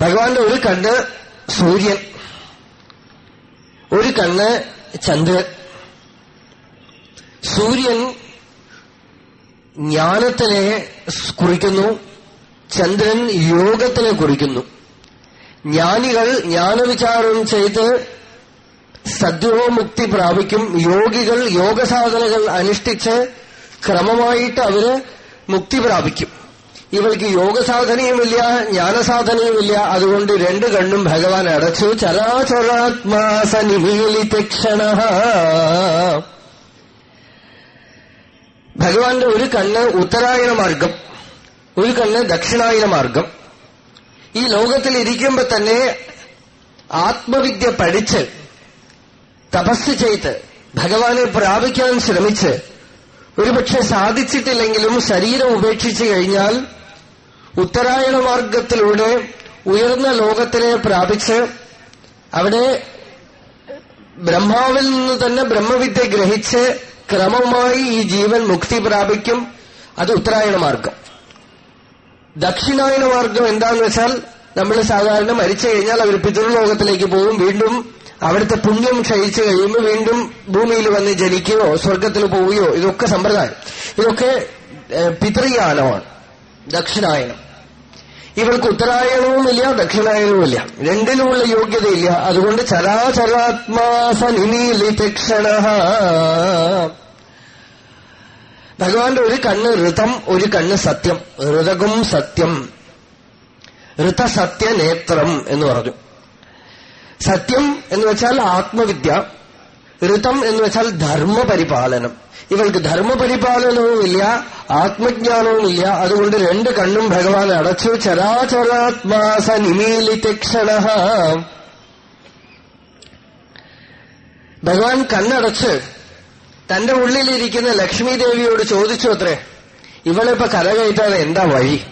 ഭഗവാന്റെ ഒരു കണ്ണ് സൂര്യൻ ഒരു കണ്ണ് ചന്ദ്രൻ. സൂര്യൻ ജ്ഞാനത്തിനെ കുറിക്കുന്നു ചന്ദ്രൻ യോഗത്തിനെ കുറിക്കുന്നു. ജ്ഞാനികൾ ജ്ഞാനവിചാരം ചെയ്ത് സദ്യോമുക്തി പ്രാപിക്കും. യോഗികൾ യോഗസാധനകൾ അനുഷ്ഠിച്ച് ക്രമമായിട്ട് അവർ മുക്തി പ്രാപിക്കും. ഇവൾക്ക് യോഗസാധനയുമില്ല ജ്ഞാനസാധനയുമില്ല അതുകൊണ്ട് രണ്ട് കണ്ണും ഭഗവാൻ അടച്ചു. ചരാചരാത്മാസനിമീലിതക്ഷണ ഭഗവാന്റെ ഒരു കണ്ണ് ഉത്തരായണ മാർഗം ഒരു കണ്ണ് ദക്ഷിണായന മാർഗം. ഈ ലോകത്തിൽ ഇരിക്കുമ്പോ തന്നെ ആത്മവിദ്യ പഠിച്ച് തപസ് ചെയ്ത് ഭഗവാനെ പ്രാപിക്കാൻ ശ്രമിച്ച് ഒരുപക്ഷെ സാധിച്ചിട്ടില്ലെങ്കിലും ശരീരം ഉപേക്ഷിച്ചു കഴിഞ്ഞാൽ ഉത്തരായണ മാർഗത്തിലൂടെ ഉയർന്ന ലോകത്തിനെ പ്രാപിച്ച് അവിടെ ബ്രഹ്മാവിൽ നിന്ന് തന്നെ ബ്രഹ്മവിദ്യ ഗ്രഹിച്ച് ക്രമമായി ഈ ജീവൻ മുക്തി പ്രാപിക്കും. അത് ഉത്തരായണ മാർഗം. ദക്ഷിണായന മാർഗം എന്താന്ന് വെച്ചാൽ നമ്മൾ സാധാരണ മരിച്ചു കഴിഞ്ഞാൽ അവർ പിതൃലോകത്തിലേക്ക് പോകും വീണ്ടും അവിടുത്തെ പുണ്യം ക്ഷയിച്ചു കഴിയുമ്പോൾ വീണ്ടും ഭൂമിയിൽ വന്ന് ജനിക്കുകയോ സ്വർഗത്തിൽ പോവുകയോ ഇതൊക്കെ സമ്പ്രദായം. ഇതൊക്കെ പിതൃയാനമാണ് ദക്ഷിണായനം. ഇവർക്ക് ഉത്തരായണവുമില്ല ദക്ഷിണായനവുമില്ല രണ്ടിലുമുള്ള യോഗ്യതയില്ല. അതുകൊണ്ട് ചരാചരാത്മാസ നിമീലിതക്ഷണ ഭഗവാന്റെ ഒരു കണ്ണ് ഋതം ഒരു കണ്ണ് സത്യം. ഋതകും സത്യം. ഋതസത്യനേത്രം എന്ന് പറഞ്ഞു. സത്യം എന്ന് വെച്ചാൽ ആത്മവിദ്യ ഋതം എന്ന് വെച്ചാൽ ധർമ്മപരിപാലനം. ഇവൾക്ക് ധർമ്മപരിപാലനവുമില്ല ആത്മജ്ഞാനവുമില്ല. അതുകൊണ്ട് രണ്ട് കണ്ണും ഭഗവാൻ അടച്ചു. ചരാചരാത്മാസ നിമീലിതക്ഷണ ഭഗവാൻ കണ്ണടച്ച് തന്റെ ഉള്ളിലിരിക്കുന്ന ലക്ഷ്മി ദേവിയോട് ചോദിച്ചു അത്രേ ഇവളിപ്പോ കരകയറ്റാതെ എന്താ വഴി?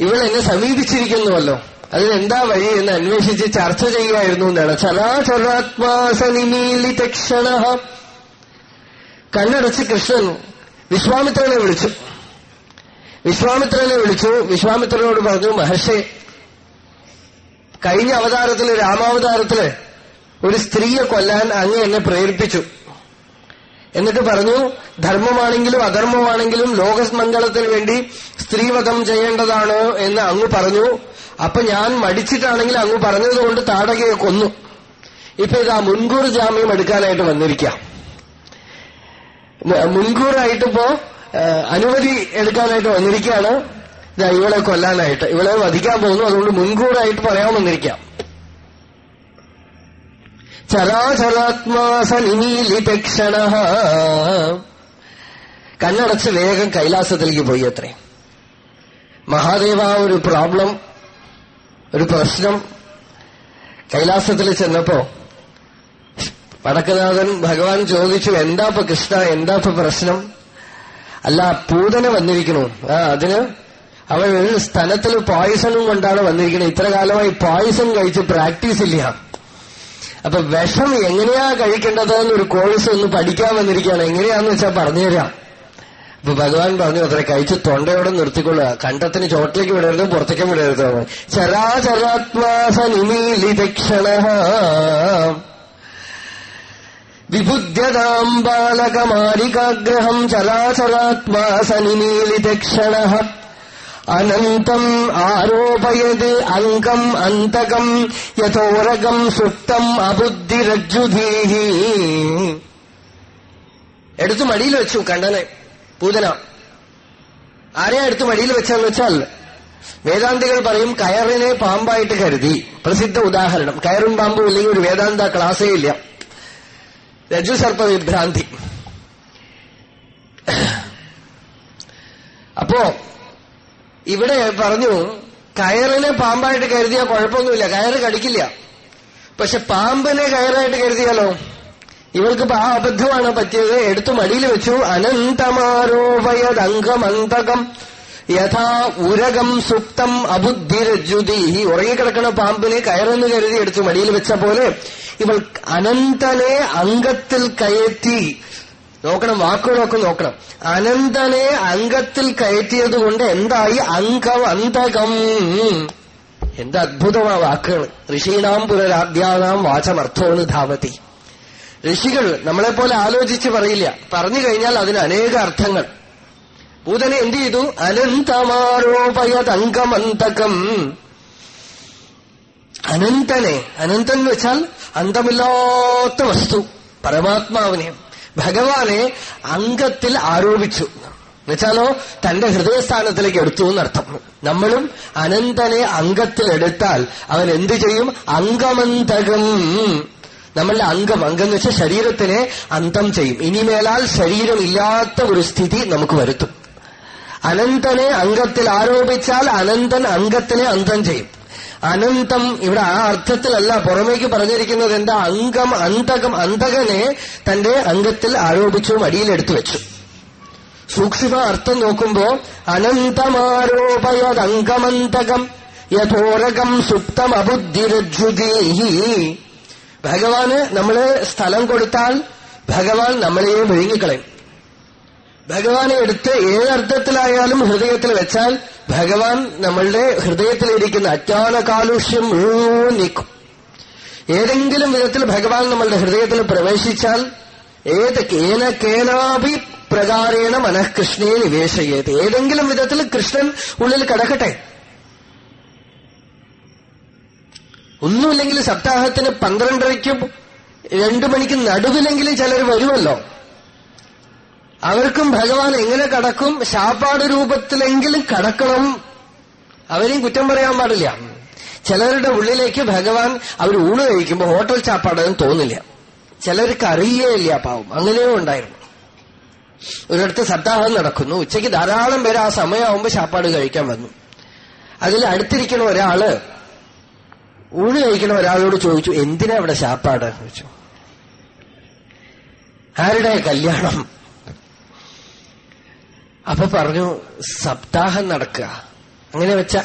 ഇവൾ എന്നെ സമീപിച്ചിരിക്കുന്നുവല്ലോ. അതിനെന്താ വഴി എന്ന് അന്വേഷിച്ച് ചർച്ച ചെയ്യുമായിരുന്നു എന്നാണ് ചരാചരാത്മാസനിമീലിതക്ഷണ. കണ്ണടച്ച് കൃഷ്ണൻ വിശ്വാമിത്രനെ വിളിച്ചു. വിശ്വാമിത്രനെ വിളിച്ചു. വിശ്വാമിത്രനോട് പറഞ്ഞു മഹർഷി കഴിഞ്ഞ അവതാരത്തിൽ രാമാവതാരത്തിൽ ഒരു സ്ത്രീയെ കൊല്ലാൻ അങ്ങ് എന്നെ പ്രേരിപ്പിച്ചു. എന്നിട്ട് പറഞ്ഞു ധർമ്മമാണെങ്കിലും അധർമ്മമാണെങ്കിലും ലോകമംഗളത്തിന് വേണ്ടി സ്ത്രീവധം ചെയ്യേണ്ടതാണ് എന്ന് അങ്ങ് പറഞ്ഞു. അപ്പൊ ഞാൻ മടിച്ചിട്ടാണെങ്കിൽ അങ്ങ് പറഞ്ഞതുകൊണ്ട് താടകയെ കൊന്നു. ഇപ്പൊ ഇതാ മുൻകൂർ ജാമ്യം എടുക്കാനായിട്ട് വന്നിരിക്കാം. മുൻകൂറായിട്ടിപ്പോ അനുമതി എടുക്കാനായിട്ട് വന്നിരിക്കുകയാണ് ഇതാ ഇവളെ കൊല്ലാനായിട്ട്. ഇവളെ വധിക്കാൻ പോകുന്നു. അതുകൊണ്ട് മുൻകൂറായിട്ട് പറയാൻ വന്നിരിക്കാം. ചരാചരാത്മാസനിമീലിതക്ഷണ കണ്ണടച്ച് വേഗം കൈലാസത്തിലേക്ക് പോയി അത്രേ. മഹാദേവ ഒരു പ്രോബ്ലം ഒരു പ്രശ്നം. കൈലാസത്തിൽ ചെന്നപ്പോ വടക്കനാഥൻ ഭഗവാൻ ചോദിച്ചു എന്താപ്പ കൃഷ്ണ? എന്താപ്പ പ്രശ്നം? അല്ല പൂതന വന്നിരിക്കണു ആ അതിന് ഒരു സ്ഥലത്തിൽ പോയിസണും കൊണ്ടാണ് വന്നിരിക്കുന്നത്. ഇത്ര കാലമായി പോയിസൺ കഴിച്ച് പ്രാക്ടീസ് ഇല്ല. അപ്പൊ വിഷം എങ്ങനെയാ കഴിക്കേണ്ടത് എന്നൊരു കോഴ്സ് ഒന്ന് പഠിക്കാൻ വന്നിരിക്കുകയാണ്. എങ്ങനെയാന്ന് വെച്ചാൽ പറഞ്ഞുതരാം അപ്പൊ ഭഗവാൻ പറഞ്ഞു അത്ര കഴിച്ച് തൊണ്ടയോടെ നിർത്തിക്കൊള്ളുക. കണ്ടത്തിന് ചോട്ടിലേക്ക് വിടരുത് പുറത്തേക്കും വിടരുത്. ചരാചരാത്മാസ നിമീലിതക്ഷണ വിബുദ്ധ്യതാം ബാലകമാരികാഗ്രഹം ചരാചരാത്മാസ നിമീലിതക്ഷണ അനന്തം ആരോപയത് അംഗം അന്തകം യഥോരകം സുപ്തം അബുദ്ധിരജ്ജുധീഹി. എടുത്തു മടിയിൽ വെച്ചു കണ്ടനെ പൂതന. ആരെയാ എടുത്തു മടിയിൽ വെച്ചെന്ന് വെച്ചാൽ വേദാന്തികൾ പറയും കയറിനെ പാമ്പായിട്ട് കരുതി. പ്രസിദ്ധ ഉദാഹരണം. കയറും പാമ്പും ഇല്ലെങ്കിൽ ഒരു വേദാന്ത ക്ലാസ്സേ ഇല്ല. രജു സർപ്പ വിഭ്രാന്തി അപ്പോ ഇവിടെ പറഞ്ഞു കയറിനെ പാമ്പായിട്ട് കരുതിയാൽ കുഴപ്പമൊന്നുമില്ല കയറ് കടിക്കില്ല. പക്ഷെ പാമ്പിനെ കയറായിട്ട് കരുതിയാലോ? ഇവർക്ക് ആ അബദ്ധമാണ് പറ്റിയത്. എടുത്തു മടിയിൽ വെച്ചു. അനന്തമാരോപയതംഗമന്തകം. യഥാ ഉരകം സുപ്തം അബുദ്ധിരജ്ജുതി ഈ ഉറങ്ങിക്കിടക്കണ പാമ്പിനെ കയറെന്ന് കരുതി എടുത്തു മടിയിൽ വെച്ച പോലെ ഇവൾ അനന്തനെ അംഗത്തിൽ കയറ്റി നോക്കണം വാക്കുകളൊക്കെ നോക്കണം. അനന്തനെ അംഗത്തിൽ കയറ്റിയത് കൊണ്ട് എന്തായി? അംഗം അന്തകം. എന്ത് അദ്ഭുതമാ വാക്കുകൾ. ഋഷീണാം പുനരാദ്യാനാം വാചമർത്ഥോന്ന് ധാവതി. ഋഷികൾ നമ്മളെപ്പോലെ ആലോചിച്ച് പറയില്ല. പറഞ്ഞു കഴിഞ്ഞാൽ അതിന് അനേക അർത്ഥങ്ങൾ. ഭൂതനെ എന്ത് ചെയ്തു? അനന്തമാരോപയതംഗമന്തകം. അനന്തനെ അനന്തൻ വെച്ചാൽ അന്തമില്ലാത്ത വസ്തു പരമാത്മാവിനെ ഭഗവാനെ അംഗത്തിൽ ആരോപിച്ചു. എന്നുവെച്ചാലോ തന്റെ ഹൃദയസ്ഥാനത്തിലേക്ക് എടുത്തു എന്നർത്ഥം. നമ്മളും അനന്തനെ അംഗത്തിൽ എടുത്താൽ അവൻ എന്തു ചെയ്യും? അംഗമന്തകം. നമ്മളുടെ അംഗം അംഗം എന്ന് വെച്ചാൽ ശരീരത്തിനെ അന്തം ചെയ്യും. ഇനിമേലാൽ ശരീരമില്ലാത്ത ഒരു സ്ഥിതി നമുക്ക് വരുത്തും. അനന്തനെ അംഗത്തിൽ ആരോപിച്ചാൽ അനന്തൻ അംഗത്തിനെ അന്തം ചെയ്യും. അനന്തം ഇവിടെ ആ അർത്ഥത്തിലല്ല പുറമേക്ക് പറഞ്ഞിരിക്കുന്നത് എന്താ? അംഗം അന്തകം അന്തകനെ തന്റെ അംഗത്തിൽ ആരോപിച്ചു മടിയിലെടുത്തു വെച്ചു. സൂക്ഷ്മ അർത്ഥം നോക്കുമ്പോ അനന്തമാരോപയതംഗമന്തകം യഥോരകം സുപ്തം അബുദ്ധിരജ്ജുതീഹി ഭഗവാന് നമ്മൾ സ്ഥലം കൊടുത്താൽ ഭഗവാൻ നമ്മളെയും വിഴുങ്ങിക്കളയും ഭഗവാനെ എടുത്ത് ഏതർത്ഥത്തിലായാലും ഹൃദയത്തിൽ വെച്ചാൽ ഭഗവാൻ നമ്മളുടെ ഹൃദയത്തിലിരിക്കുന്ന അജ്ഞാന കാലുഷ്യം മുഴുവൻ നീക്കും. ഏതെങ്കിലും വിധത്തിൽ ഭഗവാൻ നമ്മളുടെ ഹൃദയത്തിൽ പ്രവേശിച്ചാൽ ഏത് കേന കേനാപി പ്രകാരേണ മനഃകൃഷ്ണയെ നിവേശയേത്. ഏതെങ്കിലും വിധത്തിൽ കൃഷ്ണൻ ഉള്ളിൽ കിടക്കട്ടെ. ഒന്നുമില്ലെങ്കിൽ സപ്താഹത്തിന് പന്ത്രണ്ടരയ്ക്കും രണ്ടു മണിക്ക് നടുവിലെങ്കിലും ചിലർ വരുമല്ലോ. അവർക്കും ഭഗവാൻ എങ്ങനെ കടക്കും? ശാപ്പാട് രൂപത്തിലെങ്കിലും കടക്കണം. അവരെയും കുറ്റം പറയാൻ പാടില്ല. ചിലരുടെ ഉള്ളിലേക്ക് ഭഗവാൻ അവർ ഊണ് കഴിക്കുമ്പോൾ ഹോട്ടൽ ചാപ്പാടെന്ന് തോന്നില്ല. ചിലർക്ക് അറിയേയില്ല പാവം. അങ്ങനെയും ഉണ്ടായിരുന്നു. ഒരിടത്ത് സപ്താഹം നടക്കുന്നു. ഉച്ചയ്ക്ക് ധാരാളം പേര് ആ സമയമാകുമ്പോൾ ചാപ്പാട് കഴിക്കാൻ വന്നു. അതിൽ അടുത്തിരിക്കുന്ന ഒരാൾ ഊണ് കഴിക്കുന്ന ഒരാളോട് ചോദിച്ചു എന്തിനാ ഇവിടെ ചാപ്പാട് ചോദിച്ചു. ആരുടെ കല്യാണം? അപ്പൊ പറഞ്ഞു സപ്താഹം നടക്കുക. അങ്ങനെ വെച്ച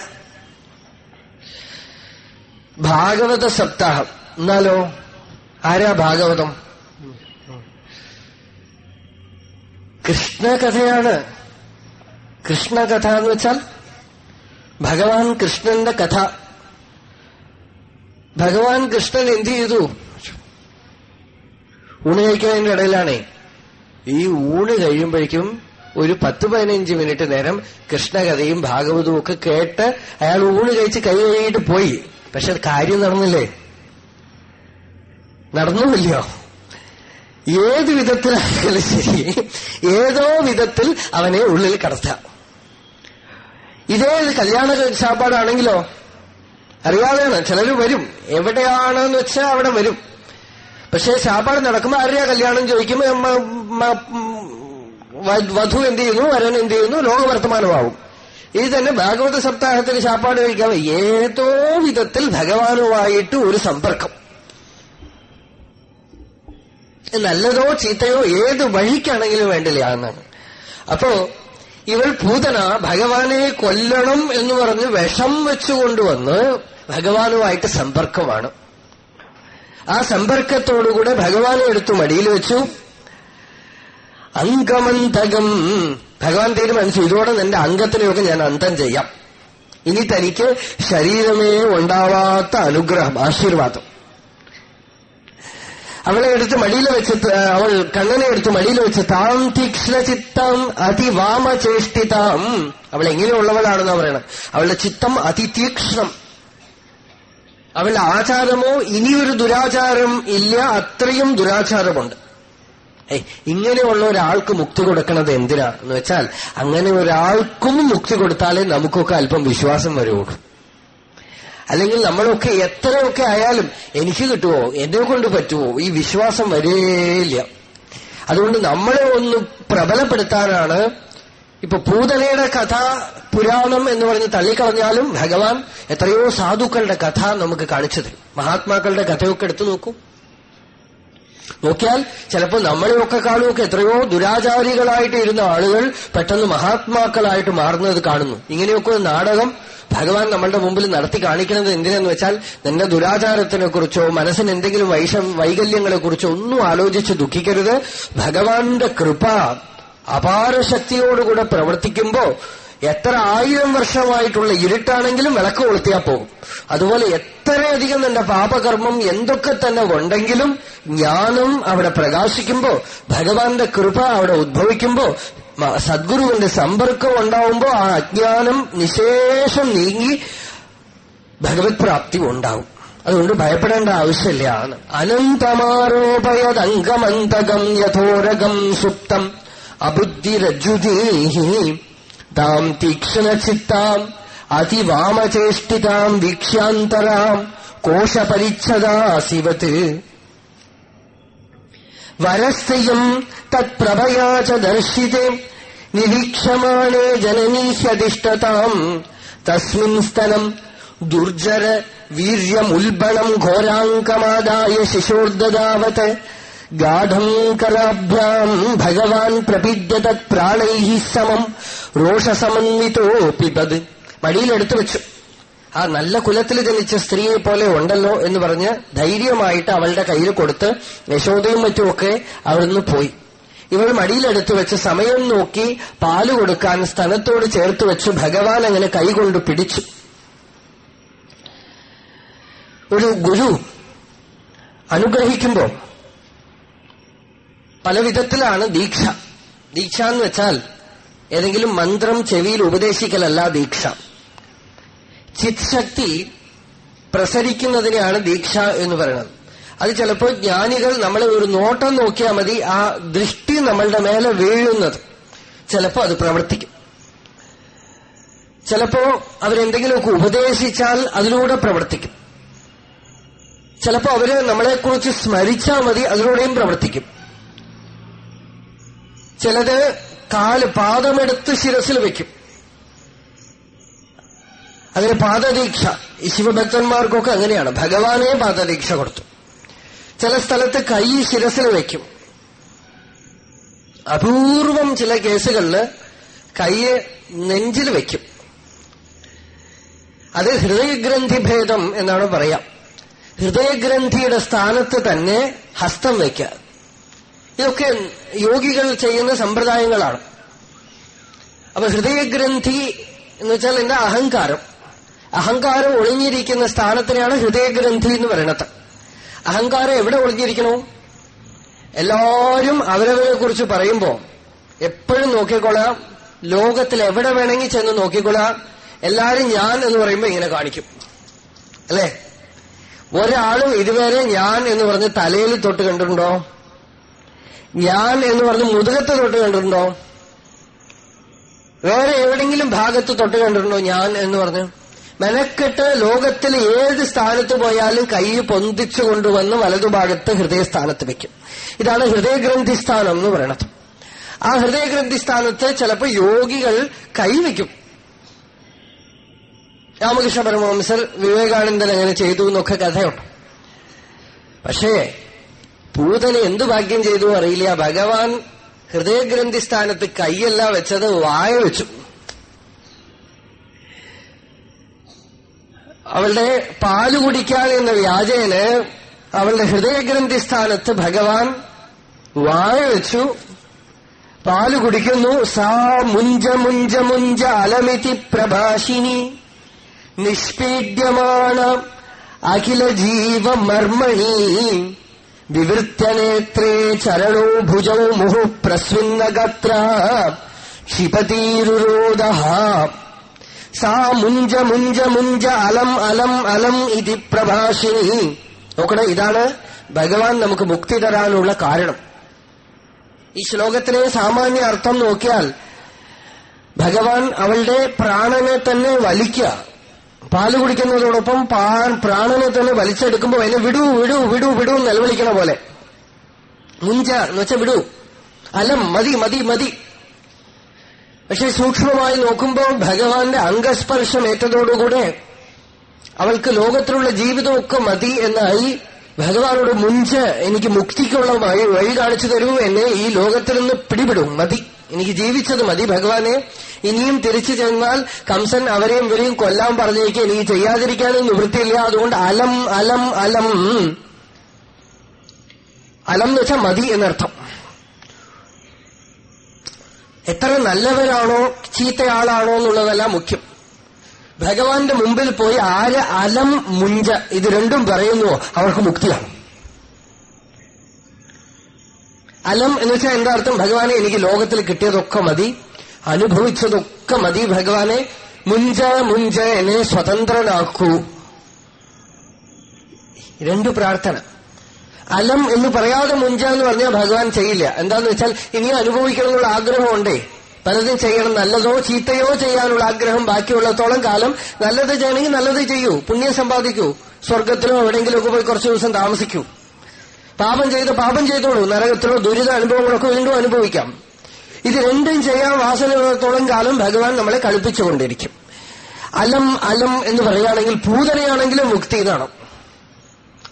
ഭാഗവത സപ്താഹം. എന്നാലോ? ആരാ ഭാഗവതം? കൃഷ്ണകഥയാണ്. കൃഷ്ണകഥ എന്ന് വെച്ചാൽ ഭഗവാൻ കൃഷ്ണന്റെ കഥ. ഭഗവാൻ കൃഷ്ണൻ എന്ത് ചെയ്തു? ഊണ് കഴിക്കുന്നതിന്റെ ഇടയിലാണേ. ഈ ഊണ് കഴിയുമ്പോഴേക്കും ഒരു പത്ത് പതിനഞ്ച് മിനിറ്റ് നേരം കൃഷ്ണകഥയും ഭാഗവതവും ഒക്കെ കേട്ട് അയാൾ ഊണ് കഴിച്ച് കൈ കഴുകിയിട്ട് പോയി. പക്ഷെ കാര്യം നടന്നില്ലേ? നടന്നുമില്ലയോ? ഏത് വിധത്തിലായാലും ശരി ഏതോ വിധത്തിൽ അവനെ ഉള്ളിൽ കടത്താം. ഇതേ കല്യാണ ചാപ്പാടാണെങ്കിലോ അറിയാതെയാണ് ചിലർ വരും. എവിടെയാണെന്ന് വെച്ചാൽ അവിടെ വരും. പക്ഷെ ചാപ്പാട് നടക്കുമ്പോൾ ആരെയാ കല്യാണം ചോദിക്കുമ്പോൾ വധു എന്ത് ചെയ്യുന്നു വരൻ എന്ത് ചെയ്യുന്നു ലോകവർത്തമാനമാവും ഇത് തന്നെ ഭാഗവത സപ്താഹത്തിന് ശാപ്പാട് കഴിക്കാൻ ഏതോ വിധത്തിൽ ഭഗവാനുമായിട്ട് ഒരു സമ്പർക്കം. നല്ലതോ ചീത്തയോ ഏത് വഴിക്കാണെങ്കിലും വേണ്ടില്ല എന്നാണ്. അപ്പോ ഇവൾ പൂതന ഭഗവാനെ കൊല്ലണം എന്ന് പറഞ്ഞ് വിഷം വെച്ചുകൊണ്ടുവന്ന് ഭഗവാനുമായിട്ട് സമ്പർക്കമാണ്. ആ സമ്പർക്കത്തോടുകൂടെ ഭഗവാനെ എടുത്തു മടിയിൽ വെച്ചു. അങ്കമന്തകം ഭഗവാൻ തീരുമാനിച്ചു. ഇതോടെ നിന്റെ അംഗത്തിനെയൊക്കെ ഞാൻ അന്തം ചെയ്യാം. ഇനി തനിക്ക് ശരീരമേ ഉണ്ടാവാത്ത അനുഗ്രഹം ആശീർവാദം. അവളെ എടുത്ത് മടിയിൽ വെച്ച് അവൾ കണ്ണനെ എടുത്ത് മടിയിൽ വെച്ച് താം തീക്ഷ്ണചിത്തം അതിവാമചേഷ്ടിതാം. അവൾ എങ്ങനെയുള്ളവളാണെന്ന് പറയണം? അവളുടെ ചിത്തം അതിതീക്ഷ്ണം. അവളുടെ ആചാരമോ ഇനിയൊരു ദുരാചാരം ഇല്ല അത്രയും ദുരാചാരമുണ്ട്. ഇങ്ങനെയുള്ള ഒരാൾക്ക് മുക്തി കൊടുക്കണത് എന്തിനാ? എന്ന് വെച്ചാൽ അങ്ങനെ ഒരാൾക്കും മുക്തി കൊടുത്താലേ നമുക്കൊക്കെ അല്പം വിശ്വാസം വരുള്ളൂ അല്ലെങ്കിൽ നമ്മളൊക്കെ എത്രയൊക്കെ ആയാലും എനിക്ക് കിട്ടുമോ എന്നെ കൊണ്ട് പറ്റുമോ ഈ വിശ്വാസം വരേയില്ല. അതുകൊണ്ട് നമ്മളെ ഒന്ന് പ്രബലപ്പെടുത്താനാണ് ഇപ്പൊ പൂതനയുടെ കഥ പുരാണം എന്ന് പറഞ്ഞ് തള്ളിക്കളഞ്ഞാലും ഭഗവാൻ എത്രയോ സാധുക്കളുടെ കഥ നമുക്ക് കാണിച്ചു തരും മഹാത്മാക്കളുടെ കഥയൊക്കെ എടുത്തു നോക്കൂ. നോക്കിയാൽ ചിലപ്പോൾ നമ്മളെയൊക്കെ കാണുമൊക്കെ എത്രയോ ദുരാചാരികളായിട്ട് ഇരുന്ന ആളുകൾ പെട്ടെന്ന് മഹാത്മാക്കളായിട്ട് മാറുന്നത് കാണുന്നു. ഇങ്ങനെയൊക്കെ ഒരു നാടകം ഭഗവാൻ നമ്മളുടെ മുമ്പിൽ നടത്തി കാണിക്കുന്നത് എന്തിനെന്ന് വെച്ചാൽ നിന്റെ ദുരാചാരത്തിനെ കുറിച്ചോ മനസ്സിന് എന്തെങ്കിലും വൈഷം വൈകല്യങ്ങളെ കുറിച്ചോ ഒന്നും ആലോചിച്ച് ദുഃഖിക്കരുത്. ഭഗവാന്റെ കൃപ അപാരശക്തിയോടുകൂടെ പ്രവർത്തിക്കുമ്പോ എത്ര ആയിരം വർഷമായിട്ടുള്ള ഇരുട്ടാണെങ്കിലും വിളക്ക് കൊളുത്തിയാൽ പോകും. അതുപോലെ എത്രയധികം നിന്റെ പാപകർമ്മം എന്തൊക്കെ തന്നെ ഉണ്ടെങ്കിലും ജ്ഞാനം അവിടെ പ്രകാശിക്കുമ്പോ ഭഗവാന്റെ കൃപ അവിടെ ഉദ്ഭവിക്കുമ്പോ സദ്ഗുരുവിന്റെ സമ്പർക്കം ഉണ്ടാവുമ്പോ ആ അജ്ഞാനം നിശേഷം നീങ്ങി ഭഗവത് പ്രാപ്തി ഉണ്ടാവും. അതുകൊണ്ട് ഭയപ്പെടേണ്ട ആവശ്യമില്ല. അനന്തമാരോപയതംഗമന്തകം യഥോരകം സുപ്തം. അബുദ്ധിരജ്ജുതീഹി താം തീക്ഷണചിത്താം അതിവാമചേഷ്ടിതാം വീക്ഷ്യാന്തരാം കോശപരിച്ഛദാസിവത് വരസ്ഥയം തത്പ്രഭയാ ച ദർശിതേ നിരീക്ഷമാണേ ജനനീഹ്യതിഷ്ഠതാം തസ്മിൻ സ്ഥലം ദുർജര വീര്യമുൽബണം ഘോരാങ്കമാദായ ശിശോർദദാവത് ഗാഠം കരാഭ്യാം ഭഗവാൻ തത് പ്രാണൈ സമം. രോഷസമന്വിതോ തത്. മടിയിലെടുത്തു വെച്ചു. ആ നല്ല കുലത്തിൽ ജനിച്ച സ്ത്രീയെ പോലെ ഉണ്ടല്ലോ എന്ന് പറഞ്ഞ് ധൈര്യമായിട്ട് അവളുടെ കയ്യിൽ കൊടുത്ത് യശോദയും മറ്റുമൊക്കെ അവിടുന്ന് പോയി. ഇവൾ മടിയിലെടുത്ത് വെച്ച് സമയം നോക്കി പാൽ കൊടുക്കാൻ സ്ഥലത്തോട് ചേർത്ത് വെച്ച് ഭഗവാൻ അങ്ങനെ കൈകൊണ്ട് പിടിച്ചു. ഒരു ഗുരു അനുഗ്രഹിക്കുമ്പോൾ പല വിധത്തിലാണ് ദീക്ഷ. ദീക്ഷ എന്ന് വെച്ചാൽ ഏതെങ്കിലും മന്ത്രം ചെവിയിൽ ഉപദേശിക്കലല്ല ദീക്ഷ. ചിത്ശക്തി പ്രസരിക്കുന്നതിനെയാണ് ദീക്ഷ എന്ന് പറയുന്നത്. അത് ചിലപ്പോൾ ജ്ഞാനികൾ നമ്മളെ ഒരു നോട്ടം നോക്കിയാൽ മതി ആ ദൃഷ്ടി നമ്മളുടെ മേലെ വീഴുന്നത്. ചിലപ്പോൾ അത് പ്രവർത്തിക്കും. ചിലപ്പോ അവരെന്തെങ്കിലുമൊക്കെ ഉപദേശിച്ചാൽ അതിലൂടെ പ്രവർത്തിക്കും. ചിലപ്പോ അവർ നമ്മളെക്കുറിച്ച് സ്മരിച്ചാൽ മതി അതിലൂടെയും പ്രവർത്തിക്കും. ചിലത് കാൽ പാദമെടുത്ത് ശിരസിൽ വയ്ക്കും അതിന് പാദദീക്ഷ. ഈ ശിവഭക്തന്മാർക്കൊക്കെ അങ്ങനെയാണ്. ഭഗവാനെ പാദദീക്ഷ കൊടുത്തു. ചില സ്ഥലത്ത് കൈ ശിരസിൽ വയ്ക്കും അപൂർവം ചില കേസുകളിൽ കൈയെ നെഞ്ചിൽ വയ്ക്കും അത് ഹൃദയഗ്രന്ഥി ഭേദം എന്നാണ് പറയാം. ഹൃദയഗ്രന്ഥിയുടെ സ്ഥാനത്ത് തന്നെ ഹസ്തം വയ്ക്കുക ഇതൊക്കെ യോഗികൾ ചെയ്യുന്ന സമ്പ്രദായങ്ങളാണ്. അപ്പൊ ഹൃദയഗ്രന്ഥി എന്ന് വെച്ചാൽ എന്റെ അഹങ്കാരം. അഹങ്കാരം ഒളിഞ്ഞിരിക്കുന്ന സ്ഥാനത്തിനാണ് ഹൃദയഗ്രന്ഥി എന്ന് പറയണത്. അഹങ്കാരം എവിടെ ഒളിഞ്ഞിരിക്കണോ? എല്ലാവരും അവരവരെ കുറിച്ച് പറയുമ്പോ എപ്പോഴും നോക്കിക്കൊള്ളാം. ലോകത്തിൽ എവിടെ വേണമെങ്കിൽ ചെന്ന് നോക്കിക്കൊള്ളാം. എല്ലാരും ഞാൻ എന്ന് പറയുമ്പോ ഇങ്ങനെ കാണിക്കും. അല്ലേ? ഒരാളും ഇതുവരെ ഞാൻ എന്ന് പറഞ്ഞ് തലയിൽ തൊട്ട് കണ്ടിട്ടുണ്ടോ? ഞാൻ എന്ന് പറഞ്ഞ് മുതുകത്ത് തൊട്ട് കണ്ടിട്ടുണ്ടോ? വേറെ എവിടെങ്കിലും ഭാഗത്ത് തൊട്ട് കണ്ടിട്ടുണ്ടോ ഞാൻ എന്ന് പറഞ്ഞ്? മെനക്കെട്ട് ലോകത്തിൽ ഏത് സ്ഥാനത്ത് പോയാലും കൈ പൊന്തിച്ചു കൊണ്ടുവന്ന് വലതുഭാഗത്ത് ഹൃദയസ്ഥാനത്ത് വെക്കും. ഇതാണ് ഹൃദയഗ്രന്ഥി സ്ഥാനം എന്ന് പറയണത്. ആ ഹൃദയഗ്രന്ഥി സ്ഥാനത്ത് ചിലപ്പോൾ യോഗികൾ കൈവയ്ക്കും രാമകൃഷ്ണ പരമവംസർ വിവേകാനന്ദൻ അങ്ങനെ ചെയ്തു എന്നൊക്കെ കഥയുണ്ട്. പക്ഷേ പൂതന് എന്തു ഭാഗ്യം ചെയ്തു അറിയില്ല. ഭഗവാൻ ഹൃദയഗ്രന്ഥി സ്ഥാനത്ത് കൈയല്ല വെച്ചത് വായ വെച്ചു. അവളുടെ പാൽ കുടിക്കാൻ എന്ന വ്യാജേന് അവളുടെ ഹൃദയഗ്രന്ഥി സ്ഥാനത്ത് ഭഗവാൻ വായ വെച്ചു. പാൽ കുടിക്കുന്നു. സാ മുഞ്ച മുഞ്ച മുഞ്ച അലമിതി പ്രഭാഷിനി നിഷ്പീഡ്യമാണ അഖില ജീവമർമ്മണി വിവൃത്യനേത്രേ ചരണോ ഭുജൗ മുഹു പ്രസ്വിന്നഗത്ര ക്ഷിപതീരുരോദ സാ മുഞ്ച മുഞ്ച മുഞ്ച അലം അലം അലം ഇതി പ്രഭാഷിണി നോക്കണം ഇതാണ് ഭഗവാൻ നമുക്ക് മുക്തി തരാനുള്ള കാരണം. ഈ ശ്ലോകത്തിലെ സാമാന്യ അർത്ഥം നോക്കിയാൽ ഭഗവാൻ അവളുടെ പ്രാണനെ തന്നെ വലിക്കുക. പാൽ കുടിക്കുന്നതോടൊപ്പം പാൻ പ്രാണനെ തന്നെ വലിച്ചെടുക്കുമ്പോൾ അതിനെ വിടൂ വിടൂ വിടൂ വിടൂ നിലവിളിക്കണ പോലെ. മുഞ്ച എന്ന് വെച്ചാൽ വിടൂ. അലം മതി മതി മതി. പക്ഷെ സൂക്ഷ്മമായി നോക്കുമ്പോൾ ഭഗവാന്റെ അംഗസ്പർശം ഏറ്റതോടുകൂടെ അവൾക്ക് ലോകത്തിലുള്ള ജീവിതമൊക്കെ മതി എന്നായി ഭഗവാനോട് മുഞ്ച് എനിക്ക് മുക്തിക്കുള്ള വഴി വഴി കാണിച്ചു തരൂ എന്നെ ഈ ലോകത്തിൽ നിന്ന് പിടിപെടും. മതി. എനിക്ക് ജീവിച്ചത് മതി ഭഗവാനെ. ഇനിയും തിരിച്ചു ചെന്നാൽ കംസൻ അവരെയും ഇവരെയും കൊല്ലാൻ പറഞ്ഞേക്ക്. എനിക്ക് ചെയ്യാതിരിക്കാനും നിവൃത്തിയില്ല. അതുകൊണ്ട് അലം അലം അലം. അലം എന്ന് വെച്ചാൽ മതി എന്നർത്ഥം. എത്ര നല്ലവരാണോ ചീത്തയാളാണോ എന്നുള്ളതല്ല മുഖ്യം. ഭഗവാന്റെ മുമ്പിൽ പോയി ആര് അലം മുഞ്ച ഇത് രണ്ടും പറയുന്നുവോ? അവർക്ക് മുക്തിയാണ്. അലം എന്ന് വെച്ചാൽ എന്താ അർത്ഥം? ഭഗവാനെ എനിക്ക് ലോകത്തിൽ കിട്ടിയതൊക്കെ മതി. അനുഭവിച്ചതൊക്കെ മതി ഭഗവാനെ. മുഞ്ച മുഞ്ച എന്നെ സ്വതന്ത്രനാക്കൂ. രണ്ടു പ്രാർത്ഥന. അലം എന്ന് പറയാതെ മുഞ്ച എന്ന് പറഞ്ഞാൽ ഭഗവാൻ ചെയ്യില്ല. എന്താന്ന് വെച്ചാൽ ഇനിയും അനുഭവിക്കണം എന്നുള്ള ആഗ്രഹമുണ്ടേ. പലതും ചെയ്യണം. നല്ലതോ ചീത്തയോ ചെയ്യാനുള്ള ആഗ്രഹം ബാക്കിയുള്ളത്തോളം കാലം നല്ലത് ചെയ്യണമെങ്കിൽ നല്ലത് ചെയ്യൂ. പുണ്യം സമ്പാദിക്കൂ. സ്വർഗത്തിലോ എവിടെയെങ്കിലുമൊക്കെ പോയി കുറച്ചു ദിവസം താമസിക്കൂ. പാപം ചെയ്ത് പാപം ചെയ്തോളൂ. നരകത്തിലോ ദുരിത അനുഭവങ്ങളൊക്കെ വീണ്ടും അനുഭവിക്കാം. ഇത് രണ്ടും ചെയ്യാൻ വാസനത്തോളം കാലം ഭഗവാൻ നമ്മളെ കളിപ്പിച്ചുകൊണ്ടിരിക്കും. അലം അലം എന്ന് പറയുകയാണെങ്കിൽ പൂതനയാണെങ്കിലും മുക്തി എന്നാണ്.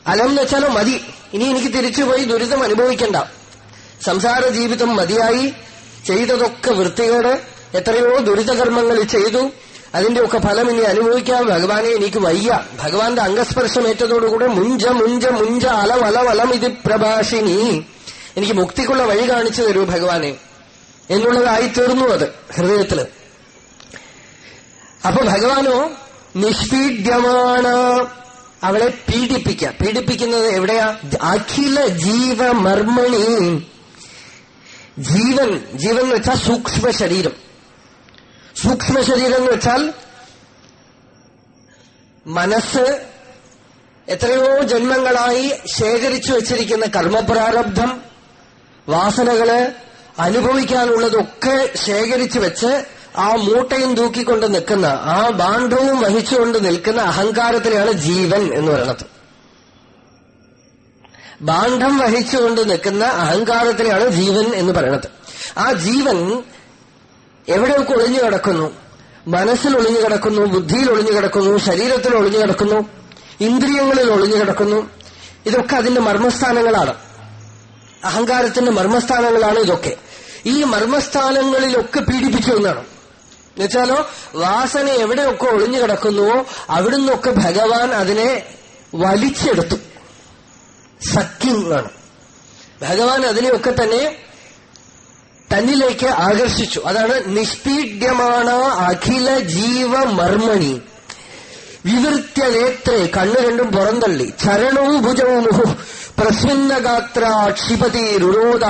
അലം എന്ന് വെച്ചാലോ മതി. ഇനി എനിക്ക് തിരിച്ചുപോയി ദുരിതം അനുഭവിക്കണ്ട. സംസാര ജീവിതം മതിയായി. ചെയ്തതൊക്കെ വൃത്തികേട് എത്രയോ ദുരിതകർമ്മങ്ങൾ ചെയ്തു. അതിന്റെ ഒക്കെ ഫലം ഇനി അനുഭവിക്കാൻ ഭഗവാനെ എനിക്ക് വയ്യ. ഭഗവാന്റെ അംഗസ്പർശമേറ്റതോടുകൂടെ മുഞ്ച മുഞ്ച മുഞ്ച അലവലവലം അലം അലം ഇത് പ്രഭാഷിണി. എനിക്ക് മുക്തിക്കുള്ള വഴി കാണിച്ചു തരൂ ഭഗവാനെ. എന്നുള്ളതായി തീർന്നു അത് ഹൃദയത്തിൽ. അപ്പൊ ഭഗവാനോ നിഷ്പീഡ്യമാണ്. അവളെ പീഡിപ്പിക്ക. പീഡിപ്പിക്കുന്നത് എവിടെയാ? അഖില ജീവമർമ്മണി. ജീവൻ ജീവൻ എന്ന് വെച്ചാൽ സൂക്ഷ്മ ശരീരം. സൂക്ഷ്മ ശരീരം എന്ന് വെച്ചാൽ മനസ്സ് എത്രയോ ജന്മങ്ങളായി ശേഖരിച്ചു വച്ചിരിക്കുന്ന കർമ്മപ്രാരബ്ധം വാസനകൾ അനുഭവിക്കാനുള്ളതൊക്കെ ശേഖരിച്ചു വെച്ച് ആ മൂട്ടയും തൂക്കിക്കൊണ്ട് നിൽക്കുന്ന ആ ബാണ്ഡവും വഹിച്ചുകൊണ്ട് നിൽക്കുന്ന അഹങ്കാരത്തിനെയാണ് ജീവൻ എന്ന് പറയുന്നത്. ബാണ്ഡം വഹിച്ചുകൊണ്ട് നിൽക്കുന്ന അഹങ്കാരത്തിനെയാണ് ജീവൻ എന്ന് പറയുന്നത്. ആ ജീവൻ എവിടെയൊക്കെ ഒളിഞ്ഞു കിടക്കുന്നു? മനസ്സിൽ ഒളിഞ്ഞു കിടക്കുന്നു ബുദ്ധിയിൽ ഒളിഞ്ഞു കിടക്കുന്നു ശരീരത്തിൽ ഒളിഞ്ഞു കിടക്കുന്നു ഇന്ദ്രിയങ്ങളിൽ ഒളിഞ്ഞു കിടക്കുന്നു. ഇതൊക്കെ അതിന്റെ മർമ്മസ്ഥാനങ്ങളാണ്. അഹങ്കാരത്തിന്റെ മർമ്മസ്ഥാനങ്ങളാണ് ഇതൊക്കെ. ഈ മർമ്മസ്ഥാനങ്ങളിലൊക്കെ പീഡിപ്പിച്ചു എന്നാണ്. എന്നുവെച്ചാലോ വാസന എവിടെയൊക്കെ ഒളിഞ്ഞു കിടക്കുന്നുവോ അവിടുന്നൊക്കെ ഭഗവാൻ അതിനെ വലിച്ചെടുത്തു. സഖ്യങ്ങളാണ്. ഭഗവാൻ അതിനെയൊക്കെ തന്നെ തന്നിലേക്ക് ആകർഷിച്ചു. അതാണ് നിഷ്പീഡ്യമാണ് അഖില ജീവമർമ്മണി. വിവൃത്യ നേത്രേ കണ്ണു രണ്ടും പുറന്തള്ളി. ചരണവും ഭുജവും മുഹു പ്രസ്മിന്നഗാത്ര ക്ഷിപതി രുരോധ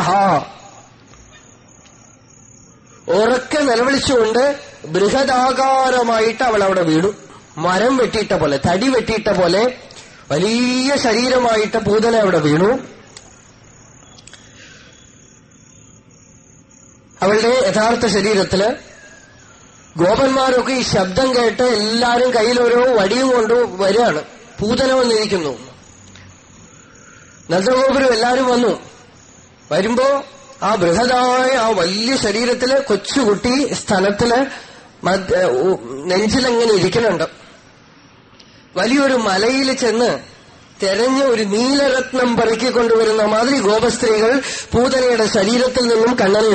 ഉറക്കെ നിലവിളിച്ചുകൊണ്ട് ബൃഹദാകാരമായിട്ട് അവൾ അവിടെ വീണു. മരം വെട്ടിയിട്ട പോലെ തടി വെട്ടിയിട്ട പോലെ വലിയ ശരീരമായിട്ട് പൂതന അവിടെ വീണു. അവളുടെ യഥാർത്ഥ ശരീരത്തിൽ ഗോപന്മാരൊക്കെ ഈ ശബ്ദം കേട്ട് എല്ലാരും കയ്യിലോരോ വടിയും കൊണ്ട് വരികയാണ്. പൂതന വന്നിരിക്കുന്നു നന്ദഗോപുരം എല്ലാരും വന്നു. വരുമ്പോ ആ ബൃഹദായ ആ വലിയ ശരീരത്തിൽ കൊച്ചുകുട്ടി സ്ഥലത്തിൽ നെഞ്ചിലങ്ങനെ ഇരിക്കുന്നുണ്ട്. വലിയൊരു മലയിൽ ചെന്ന് തെരഞ്ഞ ഒരു നീലരത്നം പറക്കിക്കൊണ്ടുവരുന്ന മാതിരി ഗോപസ്ത്രീകൾ പൂതനയുടെ ശരീരത്തിൽ നിന്നും കണ്ണനെ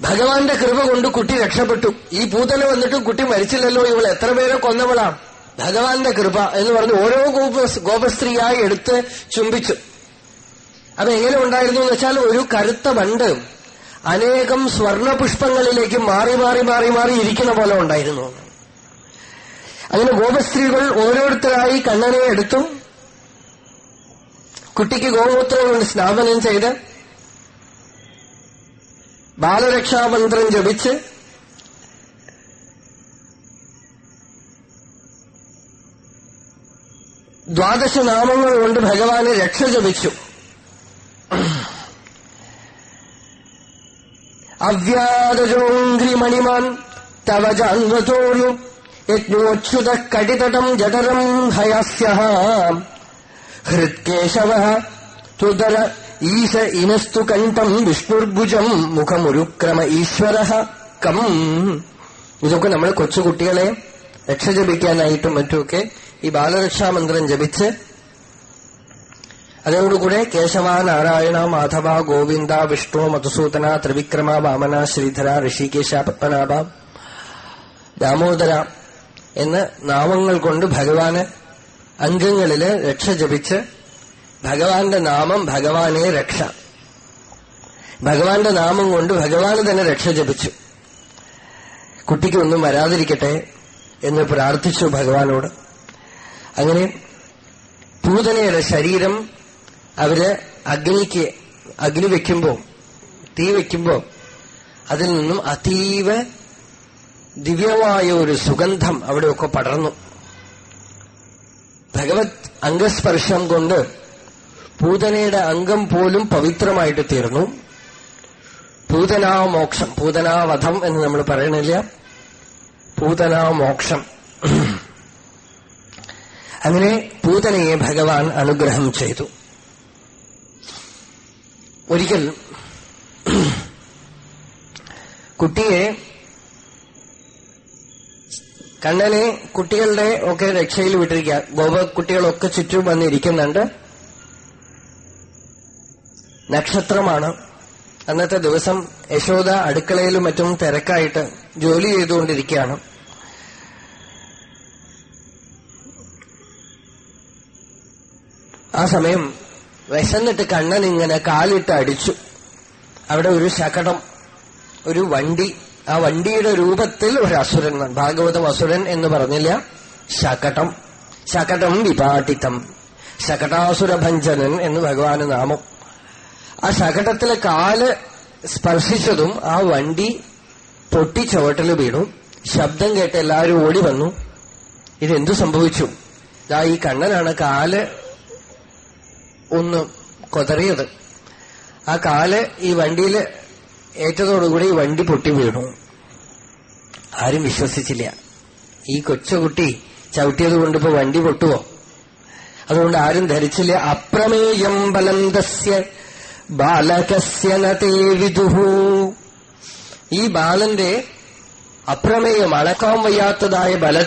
ഭഗവാന്റെ കൃപ കൊണ്ട് കുട്ടി രക്ഷപ്പെട്ടു. ഈ പൂതല വന്നിട്ടും കുട്ടി മരിച്ചില്ലല്ലോ. ഇവൾ എത്ര പേരെ കൊന്നവളാ ഭഗവാന്റെ കൃപ എന്ന് പറഞ്ഞ് ഓരോ ഗോപ ഗോപസ്ത്രീയായി എടുത്ത് ചുംബിച്ചു. അത് എങ്ങനെ ഉണ്ടായിരുന്നു എന്ന് വെച്ചാൽ ഒരു കരുത്ത വണ്ട് അനേകം സ്വർണ പുഷ്പങ്ങളിലേക്ക് മാറി മാറി മാറി മാറി ഇരിക്കുന്ന പോലെ ഉണ്ടായിരുന്നു. അങ്ങനെ ഗോപസ്ത്രീകൾ ഓരോരുത്തരായി കണ്ണനെ എടുത്തും കുട്ടിക്ക് ഗോമൂത്രം കൊണ്ട് സ്നാപനം ചെയ്ത് ബാലരക്ഷാമന്ത്രം ജപിച്ച് ദ്വാദശ നാമങ്ങൾ കൊണ്ട് ഭഗവാനെ രക്ഷ ജപിച്ചു. അവ്യാദജോങ്ക്രിമണിമാൻ തവ ജാൻവതോരു യജ്ഞോച്യുത കടിതടം ജഠരം ഹയാസ്യ ഹൃത്കേശവ തുതര ഈശ ഇനസ്തു കണ്ഠം വിഷ്ണുർഭുജം മുഖമുരുക്രമ ഈശ്വര കം. ഇതൊക്കെ നമ്മൾ കൊച്ചുകുട്ടികളെ രക്ഷ ജപിക്കാനായിട്ടും മറ്റുമൊക്കെ ഈ ബാലരക്ഷാമന്ത്രം ജപിച്ച് അതോടുകൂടെ കേശവ നാരായണ മാധവ ഗോവിന്ദ വിഷ്ണു മധുസൂദന ത്രിവിക്രമ വാമന ശ്രീധര ഋഷികേശ പത്മനാഭ ദാമോദര എന്ന നാമങ്ങൾ കൊണ്ട് ഭഗവാന് അംഗങ്ങളിൽ രക്ഷ ജപിച്ച് ഭഗവാന്റെ നാമം ഭഗവാനെ രക്ഷ. ഭഗവാന്റെ നാമം കൊണ്ട് ഭഗവാന് തന്നെ രക്ഷ ജപിച്ചു. കുട്ടിക്കൊന്നും വരാതിരിക്കട്ടെ എന്ന് പ്രാർത്ഥിച്ചു ഭഗവാനോട്. അങ്ങനെ പൂതനയുടെ ശരീരം അവർ അഗ്നിക്ക് അഗ്നി വെക്കുമ്പോ തീ വെക്കുമ്പോ അതിൽ നിന്നും അതീവ ദിവ്യമായ ഒരു സുഗന്ധം അവിടെയൊക്കെ പടർന്നു. ഭഗവത് അംഗസ്പർശം കൊണ്ട് പൂതനയുടെ അംഗം പോലും പവിത്രമായിട്ട് തീർന്നു. പൂതനാമോക്ഷം പൂതനാവധം എന്ന് നമ്മൾ പറയണില്ല. പൂതനാമോക്ഷം അങ്ങനെ പൂതനയെ ഭഗവാൻ അനുഗ്രഹം ചെയ്തു. ഒരിക്കൽ കുട്ടിയെ കണ്ണനെ കുട്ടികളുടെ ഒക്കെ രക്ഷയിൽ വിട്ടിരിക്കുക. ഗോപ കുട്ടികളൊക്കെ ചുറ്റും വന്നിരിക്കുന്നുണ്ട്. നക്ഷത്രമാണ്. അന്നത്തെ ദിവസം യശോദ അടുക്കളയിലും മറ്റും തിരക്കായിട്ട് ജോലി ചെയ്തുകൊണ്ടിരിക്കുകയാണ്. ആ സമയം വിശന്നിട്ട് കണ്ണൻ ഇങ്ങനെ കാലിട്ട് അടിച്ചു. അവിടെ ഒരു ശകടം ഒരു വണ്ടി ആ വണ്ടിയുടെ രൂപത്തിൽ ഒരു അസുരൻ ഭാഗവതം അസുരൻ എന്ന് പറഞ്ഞില്ല ശകടം. ശകടം വിപാട്ടിത്തം ശകടാസുരഭഞ്ജനൻ എന്ന് ഭഗവാന് നാമം. ആ ശകടത്തിലെ കാൽ സ്പർശിച്ചതും ആ വണ്ടി പൊട്ടി ചുവട്ടിൽ വീണു. ശബ്ദം കേട്ട് എല്ലാവരും ഓടി വന്നു. ഇതെന്തു സംഭവിച്ചു? ദാ ഈ കണ്ണനാണ് കാൽ ഒന്ന് കൊതറിയത്. ആ കാൽ ഈ വണ്ടിയിൽ ഏറ്റതോടുകൂടി ഈ വണ്ടി പൊട്ടി വീണു. ആരും വിശ്വസിച്ചില്ല. ഈ കൊച്ചുകുട്ടി ചവിട്ടിയത് കൊണ്ട് ഇപ്പൊ വണ്ടി പൊട്ടുവോ? അതുകൊണ്ട് ആരും ധരിച്ചില്ല. അപ്രമേയം ബലം തസ്യ ബാലകസ്യ നതേ വിദുഹു. ഈ ബാലന്റെ അപ്രമേയം അളക്കാൻ വയ്യാത്തതായ ബല